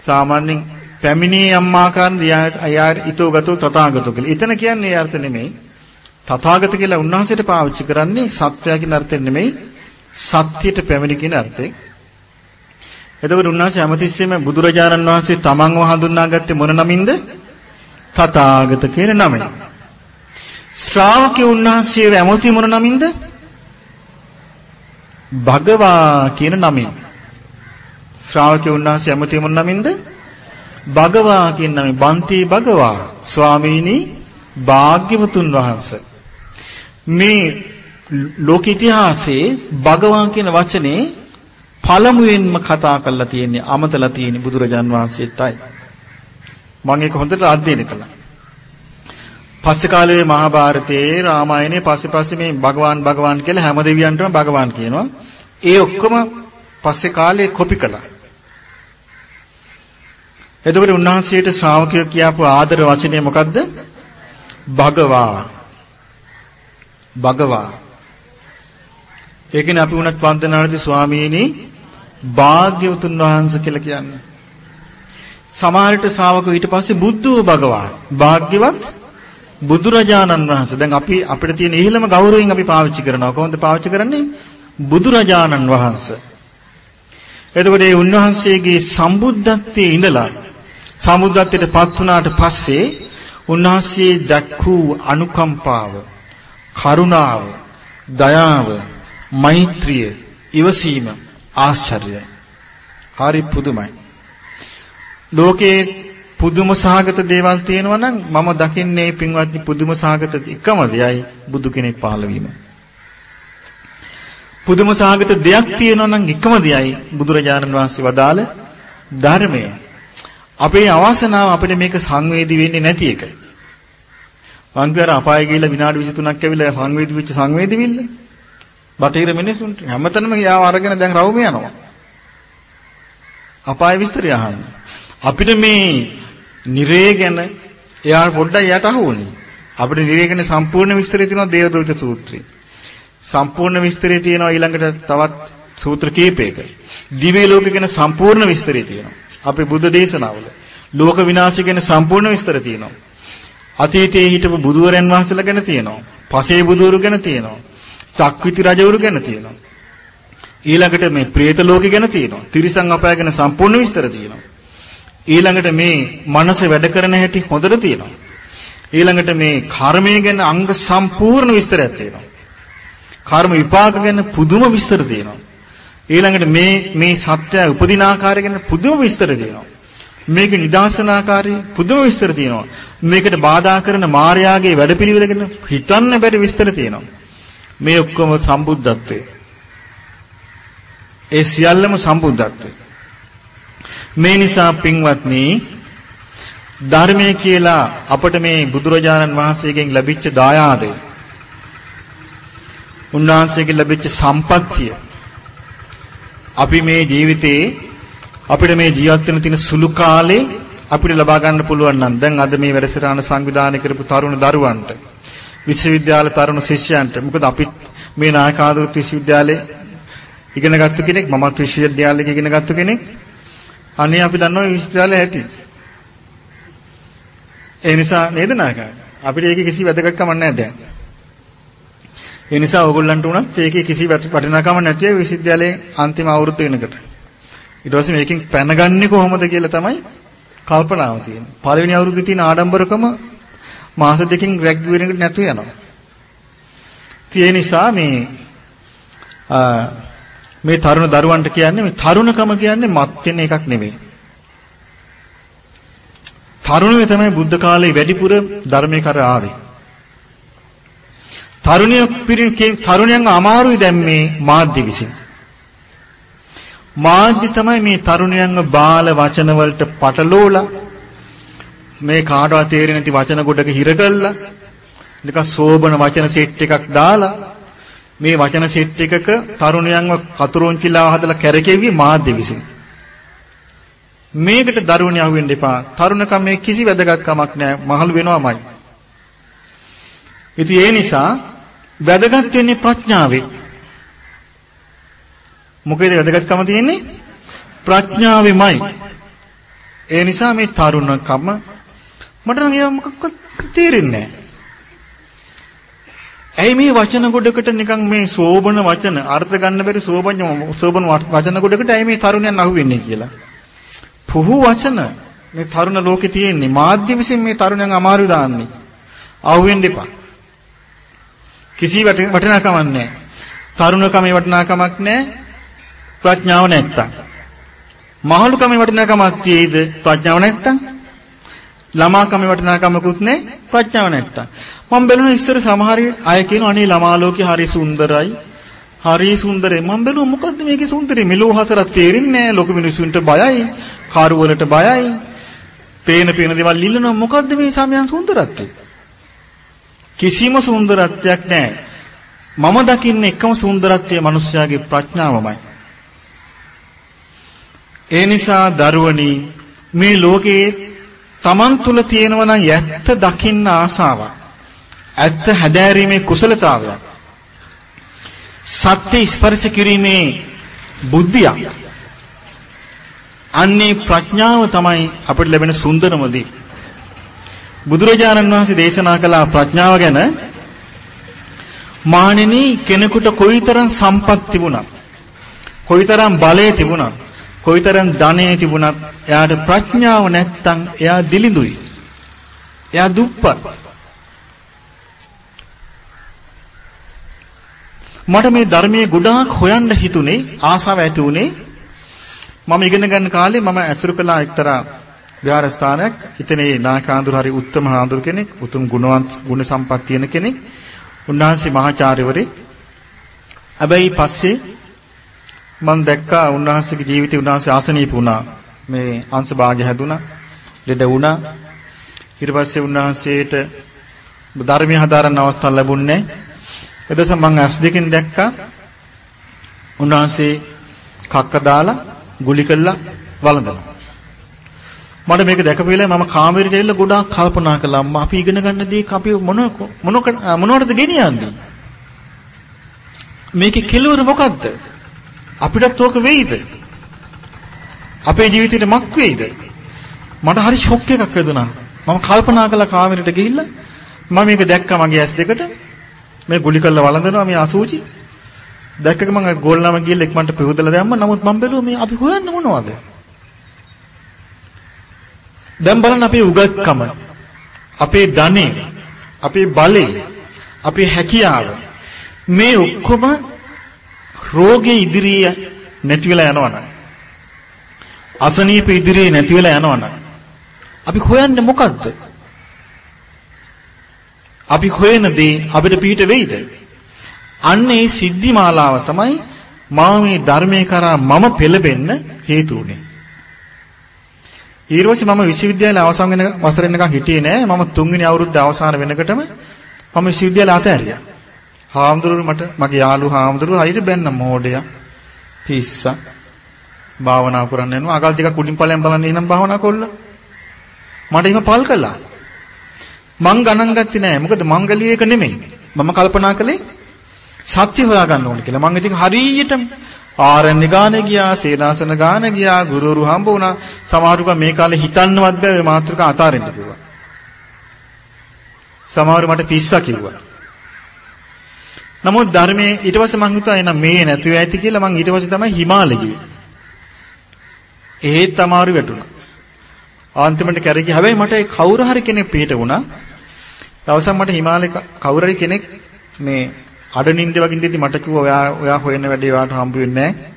සාමාන්‍යයෙන් පැමිණී යම්මාකාරන් අයා ඊතෝ ගතෝ තථාගතෝ කියලා. එතන කියන්නේ ඒ අර්ථ නෙමෙයි. තථාගත කියලා උන්වහන්සේට පාවිච්චි කරන්නේ සත්‍යය කියන අර්ථයෙන් නෙමෙයි සත්‍යයට පැමිණි කියන අර්ථයෙන්. එතකොට උන්වහන්සේ හැමතිස්සෙම බුදුරජාණන් වහන්සේ තමන්ව හඳුනාගත්තේ මොන නමින්ද? තථාගත කියන නමෙන්. ශ්‍රාවකයෝ උන්වහන්සේව ඇමති මොන නමින්ද? භගවා කියන නමින්. ශ්‍රාවකයෝ උන්වහන්සේ ඇමති මොන නමින්ද? භගවා කියන නමින්. බන්ති භගවා ස්වාමීනි භාග්‍යවතුන් වහන්සේ. මේ ලෝක ඉතිහාසයේ භගවාන් කියන වචනේ පළමුවෙන්ම කතා කරලා තියෙන්නේ අමතලා තියෙන්නේ බුදුරජාන් වහන්සේටයි. මම ඒක හොඳට අධ්‍යයනය කළා. පස්සේ කාලේ මහා භාරතයේ රාමායනේ පස්සේ පස්සේ මේ භගවාන් භගවාන් කියලා හැම දෙවියන්ටම භගවාන් කියනවා. ඒ ඔක්කොම පස්සේ කාලේ කොපි කළා. එතකොට උන්වහන්සේට ශ්‍රාවකයෝ කියපු ආදර වචනේ මොකද්ද? භගවා. භගවා. ඒකනේ අපි උනත් වන්දනාවේදී ස්වාමීනි භාග්‍යවතුන් වහන්සේ කියලා කියන්නේ. සමහරට ශ්‍රාවකෝ ඊට පස්සේ බුද්ධෝ භගවා. භාග්‍යවත් බුදුරජාණන් වහන්සේ. දැන් අපි අපිට තියෙන ඉහළම ගෞරවයෙන් අපි පාවිච්චි කරනවා. කොහොමද පාවිච්චි කරන්නේ? බුදුරජාණන් වහන්සේ. එතකොට මේ උන්වහන්සේගේ සම්බුද්ධත්වයේ ඉඳලා සම්බුද්ධත්වයට පත් වුණාට පස්සේ උන්වහන්සේ දක්වූ අනුකම්පාව, කරුණාව, දයාව, මෛත්‍රිය, ඉවසීම ආශ්චර්යයි. හරි පුදුමයි. ලෝකේ පුදුම සහගත දේවල් තියෙනවා නම් මම දකින්නේ පින්වත්නි පුදුම සහගත එකම දෙයයි බුදු කෙනෙක් පහළ වීම. පුදුම සහගත දෙයක් තියෙනවා නම් එකම දෙයයි බුදුරජාණන් වහන්සේ වදාළ ධර්මය. අපේ අවසනාව අපිට මේක සංවේදී වෙන්නේ නැති එකයි. මං කියර අපාය ගිහිල්ලා විනාඩි 23ක් ඇවිල්ලා සංවේදී වෙච්ච සංවේදී විල්ල. බටහිර මිනිසුන්ට හැමතැනම යාව අරගෙන දැන් රවුම යනවා. අපාය විස්තරය අහන්න. අපිට මේ නිරේ ගැන එයා පොඩ්ඩක් යට අහුවුනේ. අපිට නිරේ ගැන සම්පූර්ණ විස්තරය තියෙනවා දේවදූත සූත්‍රයේ. සම්පූර්ණ විස්තරය තියෙනවා ඊළඟට තවත් සූත්‍ර කීපයක. දිව්‍ය ලෝක ගැන සම්පූර්ණ විස්තරය තියෙනවා. අපේ බුද්ධ දේශනාවල. ලෝක විනාශය ගැන සම්පූර්ණ විස්තර තියෙනවා. අතීතයේ හිටපු බුදුවරයන් වහන්සේලා ගැන තියෙනවා. පසේ බුදුවරු ගැන තියෙනවා. චක්විති රජවරු ගැන තියෙනවා. ඊළඟට මේ പ്രേත ලෝකෙ ගැන තියෙනවා. තිරිසන් අපාය ගැන සම්පූර්ණ විස්තර තියෙනවා. ඊළඟට මේ මනස වැඩ කරන හැටි හොඳට තියෙනවා. ඊළඟට මේ කර්මය ගැන අංග සම්පූර්ණ විස්තරයක් තියෙනවා. කර්ම විපාක ගැන පුදුම විස්තර තියෙනවා. ඊළඟට මේ මේ සත්‍ය උපදින ආකාරය ගැන පුදුම විස්තර තියෙනවා. මේක නිදාසනාකාරී පුදුම විස්තර තියෙනවා. මේකට බාධා කරන මායාගේ වැඩපිළිවෙල ගැන හිතන්න බැරි විස්තර තියෙනවා. මේ ඔක්කොම සම්බුද්ධත්වයේ. ඒ සියල්ලම සම්බුද්ධත්වයේ. මේ නිසා පින්වත්නි ධර්මය කියලා අපට මේ බුදුරජාණන් වහන්සේගෙන් ලැබිච්ච දායාදය උන්වහන්සේගෙන් ලැබිච්ච සම්පත්තිය අපි මේ ජීවිතේ අපිට මේ ජීවත් වෙන තියෙන සුළු කාලේ අපිට ලබා ගන්න පුළුවන් නම් දැන් අද මේ වැඩසටහන සංවිධානය කරපු තරුණ දරුවන්ට විශ්වවිද්‍යාල තරුණ ශිෂ්‍යයන්ට මොකද අපි මේ නායකාදුත් විශ්වවිද්‍යාලේ ඉගෙන ගත්ත කෙනෙක් මමත් විශ්වවිද්‍යාලයක ඉගෙන ගත්ත කෙනෙක්. අනේ අපි දන්නවා විශ්වවිද්‍යාලේ ඇති ඒ නිසා නේද නායකයා අපිට ඒකේ කිසි වැදගත්කමක් නැහැ දැන් ඒ නිසා ඕගොල්ලන්ට උනත් ඒකේ කිසි වටිනාකමක් නැතිව විශ්වවිද්‍යාලයේ අන්තිම අවුරුද්ද වෙනකොට ඊට පස්සේ මේකෙන් පැනගන්නේ කොහොමද කියලා තමයි කල්පනාව තියෙන්නේ. පළවෙනි අවුරුද්දේ තියෙන ආඩම්බරකම මාස දෙකකින් ග්‍රැජුවේට් නැතුව යනවා. ඒ නිසා මේ මේ තරුණ දරුවන්ට කියන්නේ මේ තරුණකම කියන්නේ මත් වෙන එකක් නෙමෙයි. තරුණයෝ තමයි බුද්ධ කාලේ වැඩිපුර ධර්මයේ කර ආවේ. තරුණිය තරුණයන් අමාරුයි දැන් මේ මාධ්‍ය විසින්. මාධ්‍ය තමයි මේ තරුණයන්ව බාල වචන වලට පටලෝලා මේ කාටවත් තේරෙන්නේ නැති වචන ගොඩක හිර කළා නිකන් සෝබන වචන සෙට් එකක් දාලා මේ වචන සෙට් එකක තරුණයන්ව කතුරුන්චිලා හදලා කැරකෙවි මාධ්‍ය විසින් මේකට දරුවනේ අහුවෙන්න එපා තරුණකම මේ කිසි වැදගත්කමක් නැහැ මහලු වෙනවමයි ඉතින් ඒ නිසා වැදගත් වෙන්නේ ප්‍රඥාවේ. මොකේද වැදගත්කම තියෙන්නේ? ප්‍රඥාවෙමයි. ඒ නිසා මේ තරුණකම මට නම් ඒව මොකක්වත් තේරෙන්නේ නැහැ. ඇයි මේ වචන ගොඩකට නිකන් මේ සෝබන වචන අර්ථ ගන්න බැරි සෝබන සෝබන වචන ගොඩකට ඇයි මේ තරුණයන් අහුවෙන්නේ කියලා. පුහු වචන මේ තරුණ ලෝකේ තියෙන්නේ මාධ්‍ය විසින් මේ තරුණයන් අමාරු දාන්නේ. අහුවෙන්න එපා. කිසි වටිනාකමක් නැහැ. තරුණකමේ වටිනාකමක් නැහැ. ප්‍රඥාව නැත්තම්. මහලුකමේ වටිනාකමක් තියෙයිද ප්‍රඥාව නැත්තම්? ළමාකමේ වටිනාකමකුත් නැහැ ප්‍රඥාව නැත්තම්. මම බැලුණා ඉස්සර සමහර අය කියනවා අනේ ළමා ලෝකේ හරි සුන්දරයි. හරි සුන්දරයි. මම බැලුවා මොකද්ද මේකේ සුන්දරේ? මෙලෝ හසරක් තේරෙන්නේ නැහැ. ලොකු මිනිසුන්ට බයයි. කාරු වලට බයයි. පේන පේන දේවල් ඉල්ලනවා. මොකද්ද මේ සමයන් සුන්දරත්වය? කිසිම සුන්දරත්වයක් නැහැ. මම දකින්නේ එකම සුන්දරත්වය මිනිස්යාගේ ප්‍රඥාවමයි. ඒ නිසා දරුවනි මේ ලෝකේ Taman තුල තියෙනවා නම් යැත්ත දකින්න ආසාවක්. ඇත්ත හැදෑරීමේ කුසලතාවයක්. සත්‍ය ස්පර්ශ කිරීමේ බුද්ධියක්. අන්නේ ප්‍රඥාව තමයි අපිට ලැබෙන සුන්දරම දේ. බුදුරජාණන් වහන්සේ දේශනා කළ ප්‍රඥාව ගැන මානෙනි කෙනෙකුට කොයිතරම් සම්පත් තිබුණත් කොයිතරම් බලය තිබුණත් කොයිතරම් ධනෙ තිබුණත් එයාට ප්‍රඥාව නැත්තම් එයා දිලිඳුයි. එයා දුප්පත්. මට මේ ධර්මයේ ගොඩාක් හොයන්න හිතුනේ ආසාව ඇති උනේ මම ඉගෙන ගන්න කාලේ මම ඇසුරු කළ එක්තරා විහාරස්ථානයක්. ඉතින් ඒ නායකාඳුර හරි උත්තම හාඳුර කෙනෙක්, උතුම් ගුණවන්ත ගුණ සම්පත් තියෙන කෙනෙක්. උන්වහන්සේ මහාචාර්යවරේ. හැබැයි පස්සේ මම දැක්කා උන්වහන්සේගේ ජීවිතේ උන්වහන්සේ ආසනීප වුණා. මේ අංශ භාගය හැදුනා. ලෙඩ වුණා. ඊට පස්සේ උන්වහන්සේට ධර්මීය හදාරන්න අවස්ථාව ලැබුණේ නැහැ. එදස මම ඇස් දෙකෙන් දැක්කා උන්වහන්සේ කක්ක දාලා ගුලි කළා වළඳනවා. මට මේක දැකපු වෙලාවේ මම කාමරේට ඇවිල්ලා ගොඩාක් කල්පනා කළා අම්මා අපි ඉගෙන ගන්න දේ අපි මොන මොන මොනවටද ගෙනියන්නේ? මේකේ කෙලවර මොකද්ද? අපිටත් ඕක වෙයිද? අපේ ජීවිතේට මක් වෙයිද? මට හරි ෂොක් එකක් වැදුනා. මම කල්පනා කළා කාමරේට ගිහිල්ලා මම මේක දැක්කා මගේ ඇස් දෙකට. මේ ගුලි කල්ල වළඳනවා මේ අසූචි. දැක්කක මම ගෝල්නාම ගිහිල්ලා එක්මන්ට පෙවුදලා දැම්මා. නමුත් මම බැලුවා මේ අපි හොයන්නේ මොනවද? දැන් බලන්න අපේ උගත්කම, අපේ ධනෙ, අපේ බලය, අපේ හැකියාව මේ ඔක්කොම රෝගේ ඉදිරියේ නැති වෙලා යනවනම් අසනීප ඉදිරියේ නැති වෙලා යනවනම් අපි හොයන්නේ මොකද්ද? අපි හොයන දේ අපිට පිට වෙයිද? අන්න ඒ සිද්ධි මාලාව තමයි මා මේ ධර්මයේ කරා මම පෙළඹෙන්න හේතු උනේ. ඊර්වසි මම විශ්වවිද්‍යාලය අවසන් වෙන වසරෙන් නිකන් හිටියේ නෑ. මම තුන්වෙනි අවුරුද්ද අවසන් වෙනකොටම මම විශ්වවිද්‍යාලය අතහැරියා. හාමුදුරුවෝ මට මගේ යාළු හාමුදුරුවෝ හරියට බැන්න මෝඩයා. පිස්සා. භාවනා කරන්න යනවා. අකල් ටිකක් උඩින් ඵලයන් බලන්න එහෙනම් භාවනා කොල්ල. මට එහෙම පල් කළා. මං ගණන් ගත්තේ නෑ. මොකද මංගලිය එක නෙමෙයි. මම කල්පනා කළේ සත්‍ය හොයාගන්න ඕනේ කියලා. මං ඉතින් හරියටම ආරණ්‍ය ගාන ගියා, සේනාසන ගාන ගියා, ගුරුවරු හම්බ වුණා. සමහරුක මේ කාලේ හිතන්නවත් බෑ මේ මාතෘකා අතාරින්න කිව්වා. සමහරු මට පිස්සා කිව්වා. නමුත් ධර්මයේ ඊට පස්සේ මං හිතුවා එන මේ නැතුව ඇති කියලා මං ඊට පස්සේ තමයි හිමාලය ගියේ. ඒත් අමාරු වැටුණා. අන්තිමට කැරකි හැබැයි මට කවුරු හරි කෙනෙක් පිට වුණා. දවසක් මට හිමාලය කවුරු හරි කෙනෙක් මේ අඩනින්ද වගේ ඉඳිද්දි මට කිව්වා ඔයා ඔයා හොයන වැඩේ ඔයාට හම්බ වෙන්නේ නැහැ.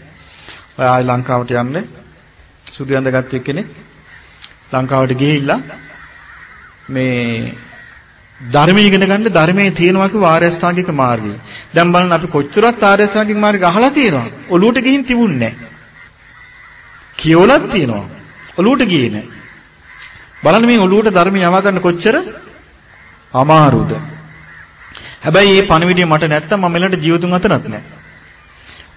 ඔයා ආයි ලංකාවට යන්න. සුදු ඇඳගත්තු කෙනෙක් ලංකාවට ගිහිල්ලා මේ ධර්මයේ ඉගෙන ගන්න ධර්මයේ තියෙනවා කිව්ව ආර්ය අෂ්ටාංගික මාර්ගය. දැන් බලන්න අපි කොච්චරක් ආර්ය අෂ්ටාංගික මාර්ගය අහලා තියෙනවා. ඔලුවට ගිහින් තිබුණේ නැහැ. කියවලක් තියෙනවා. ඔලුවට ගියේ නැහැ. බලන්න මේ ඔලුවට ධර්මය යවා ගන්න කොච්චර අමාරුද? හැබැයි මේ පණවිඩිය මට නැත්තම් මම ඊළඟ ජීවිතුන් අතරත් නැහැ.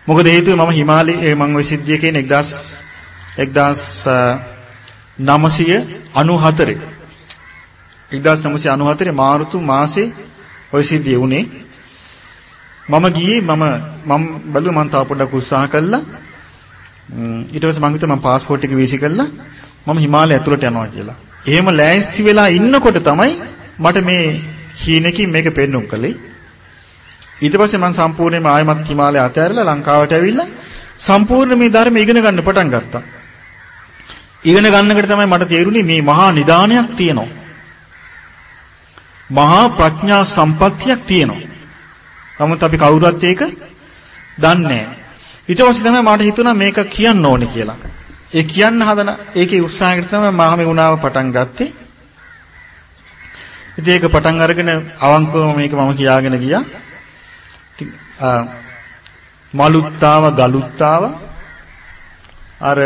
මොකද හේතුව මම හිමාලයේ මම ওই සිද්ධිය කියන 1000 1994 1994 මාර්තු මාසේ ওই සිද්ධිය වුණේ. මම ගියේ මම මම බැලුවා මම තව පොඩ්ඩක් උත්සාහ කළා. ඊට පස්සේ මම හිතුවා මම પાස්පෝර්ට් එක වීසි කළා. මම හිමාලය ඇතුළට යනවා කියලා. එහෙම ලෑස්ති වෙලා ඉන්නකොට තමයි මට මේ හීනකින් මේක පෙන්වුම් කළේ. ඊට පස්සේ මම සම්පූර්ණයෙන්ම ආයමත් හිමාලය අතහැරලා ලංකාවට ඇවිල්ලා සම්පූර්ණ මේ ධර්ම ඉගෙන ගන්න පටන් ගත්තා. ඉගෙන ගන්නකොට තමයි මට තේරුණේ මේ මහා නිදානයක් තියෙනවා. මහා ප්‍රඥා සම්පත්තියක් තියෙනවා. නමුත් අපි කවුරුවත් ඒක දන්නේ නැහැ. ඊට පස්සේ තමයි මට හිතුණා මේක කියන්න ඕනේ කියලා. ඒ කියන්න හදන ඒකේ උත්සාහයකට තමයි මම මේ ගුණාව පටන් ගත්තේ. ඉතින් ඒක පටන් අරගෙන අවංකවම මේක මම කියාගෙන ගියා. මලුත්තාව ගලුත්තාව අර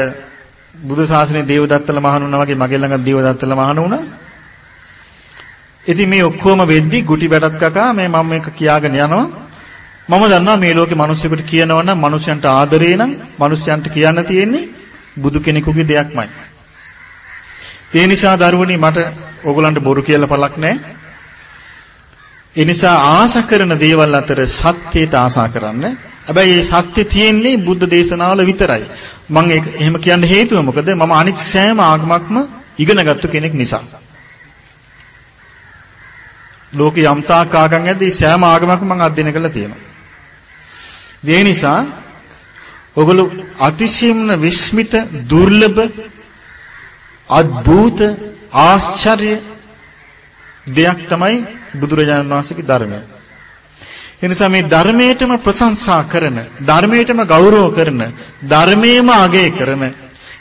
බුදු සාසනේ දේවදත්තල මහණුණා වගේ මගේ ළඟ දේවදත්තල මහණුණා. ඉතින් මේ ඔක්කොම වෙද්දි ගුටි බැටත් කකා මේ මම මේක කියාගෙන යනවා. මම දන්නවා මේ ලෝකේ මිනිස්සුෙකුට කියනවා නම් මිනිස්යන්ට ආදරේ නම් මිනිස්යන්ට කියන්න තියෙන්නේ බුදු කෙනෙකුගේ දෙයක්මයි. ඒ නිසා දරුවනි මට ඕගොල්ලන්ට බොරු කියලා පළක් නැහැ. ඒ නිසා ආශ කරන දේවල් අතර සත්‍යයට ආශා කරන්න. හැබැයි මේ සත්‍ය තියෙන්නේ බුද්ධ දේශනාවල විතරයි. මම ඒක එහෙම කියන්න හේතුව මොකද? මම අනිත් සෑම ආගමක්ම ඉගෙනගත්තු කෙනෙක් නිසා. ලෝකේ යම් තාක් ආගම් ඇද්දී සෑම ආගමක්ම මම අධ්‍යයනය කරලා තියෙනවා. ඒ නිසා ඔගොල්ලෝ අතිශයින්ම විස්මිත දුර්ලභ අద్భుත ආශ්චර්ය දෙයක් තමයි බුදුරජාණන් වහන්සේගේ ධර්මය. ඒ නිසා මේ ධර්මයටම ප්‍රශංසා කරන, ධර්මයටම ගෞරව කරන, ධර්මයේම අගය කරන,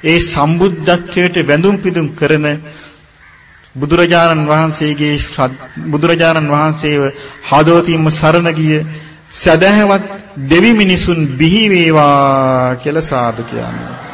ඒ සම්බුද්ධත්වයට වැඳුම් පිදුම් කරන බුදුරජාණන් වහන්සේගේ බුදුරජාණන් වහන්සේව හදවතින්ම සරණ ගිය සදහවත් දෙවි මිනිසුන් බිහි වේවා කියලා සාදු කියන්නේ.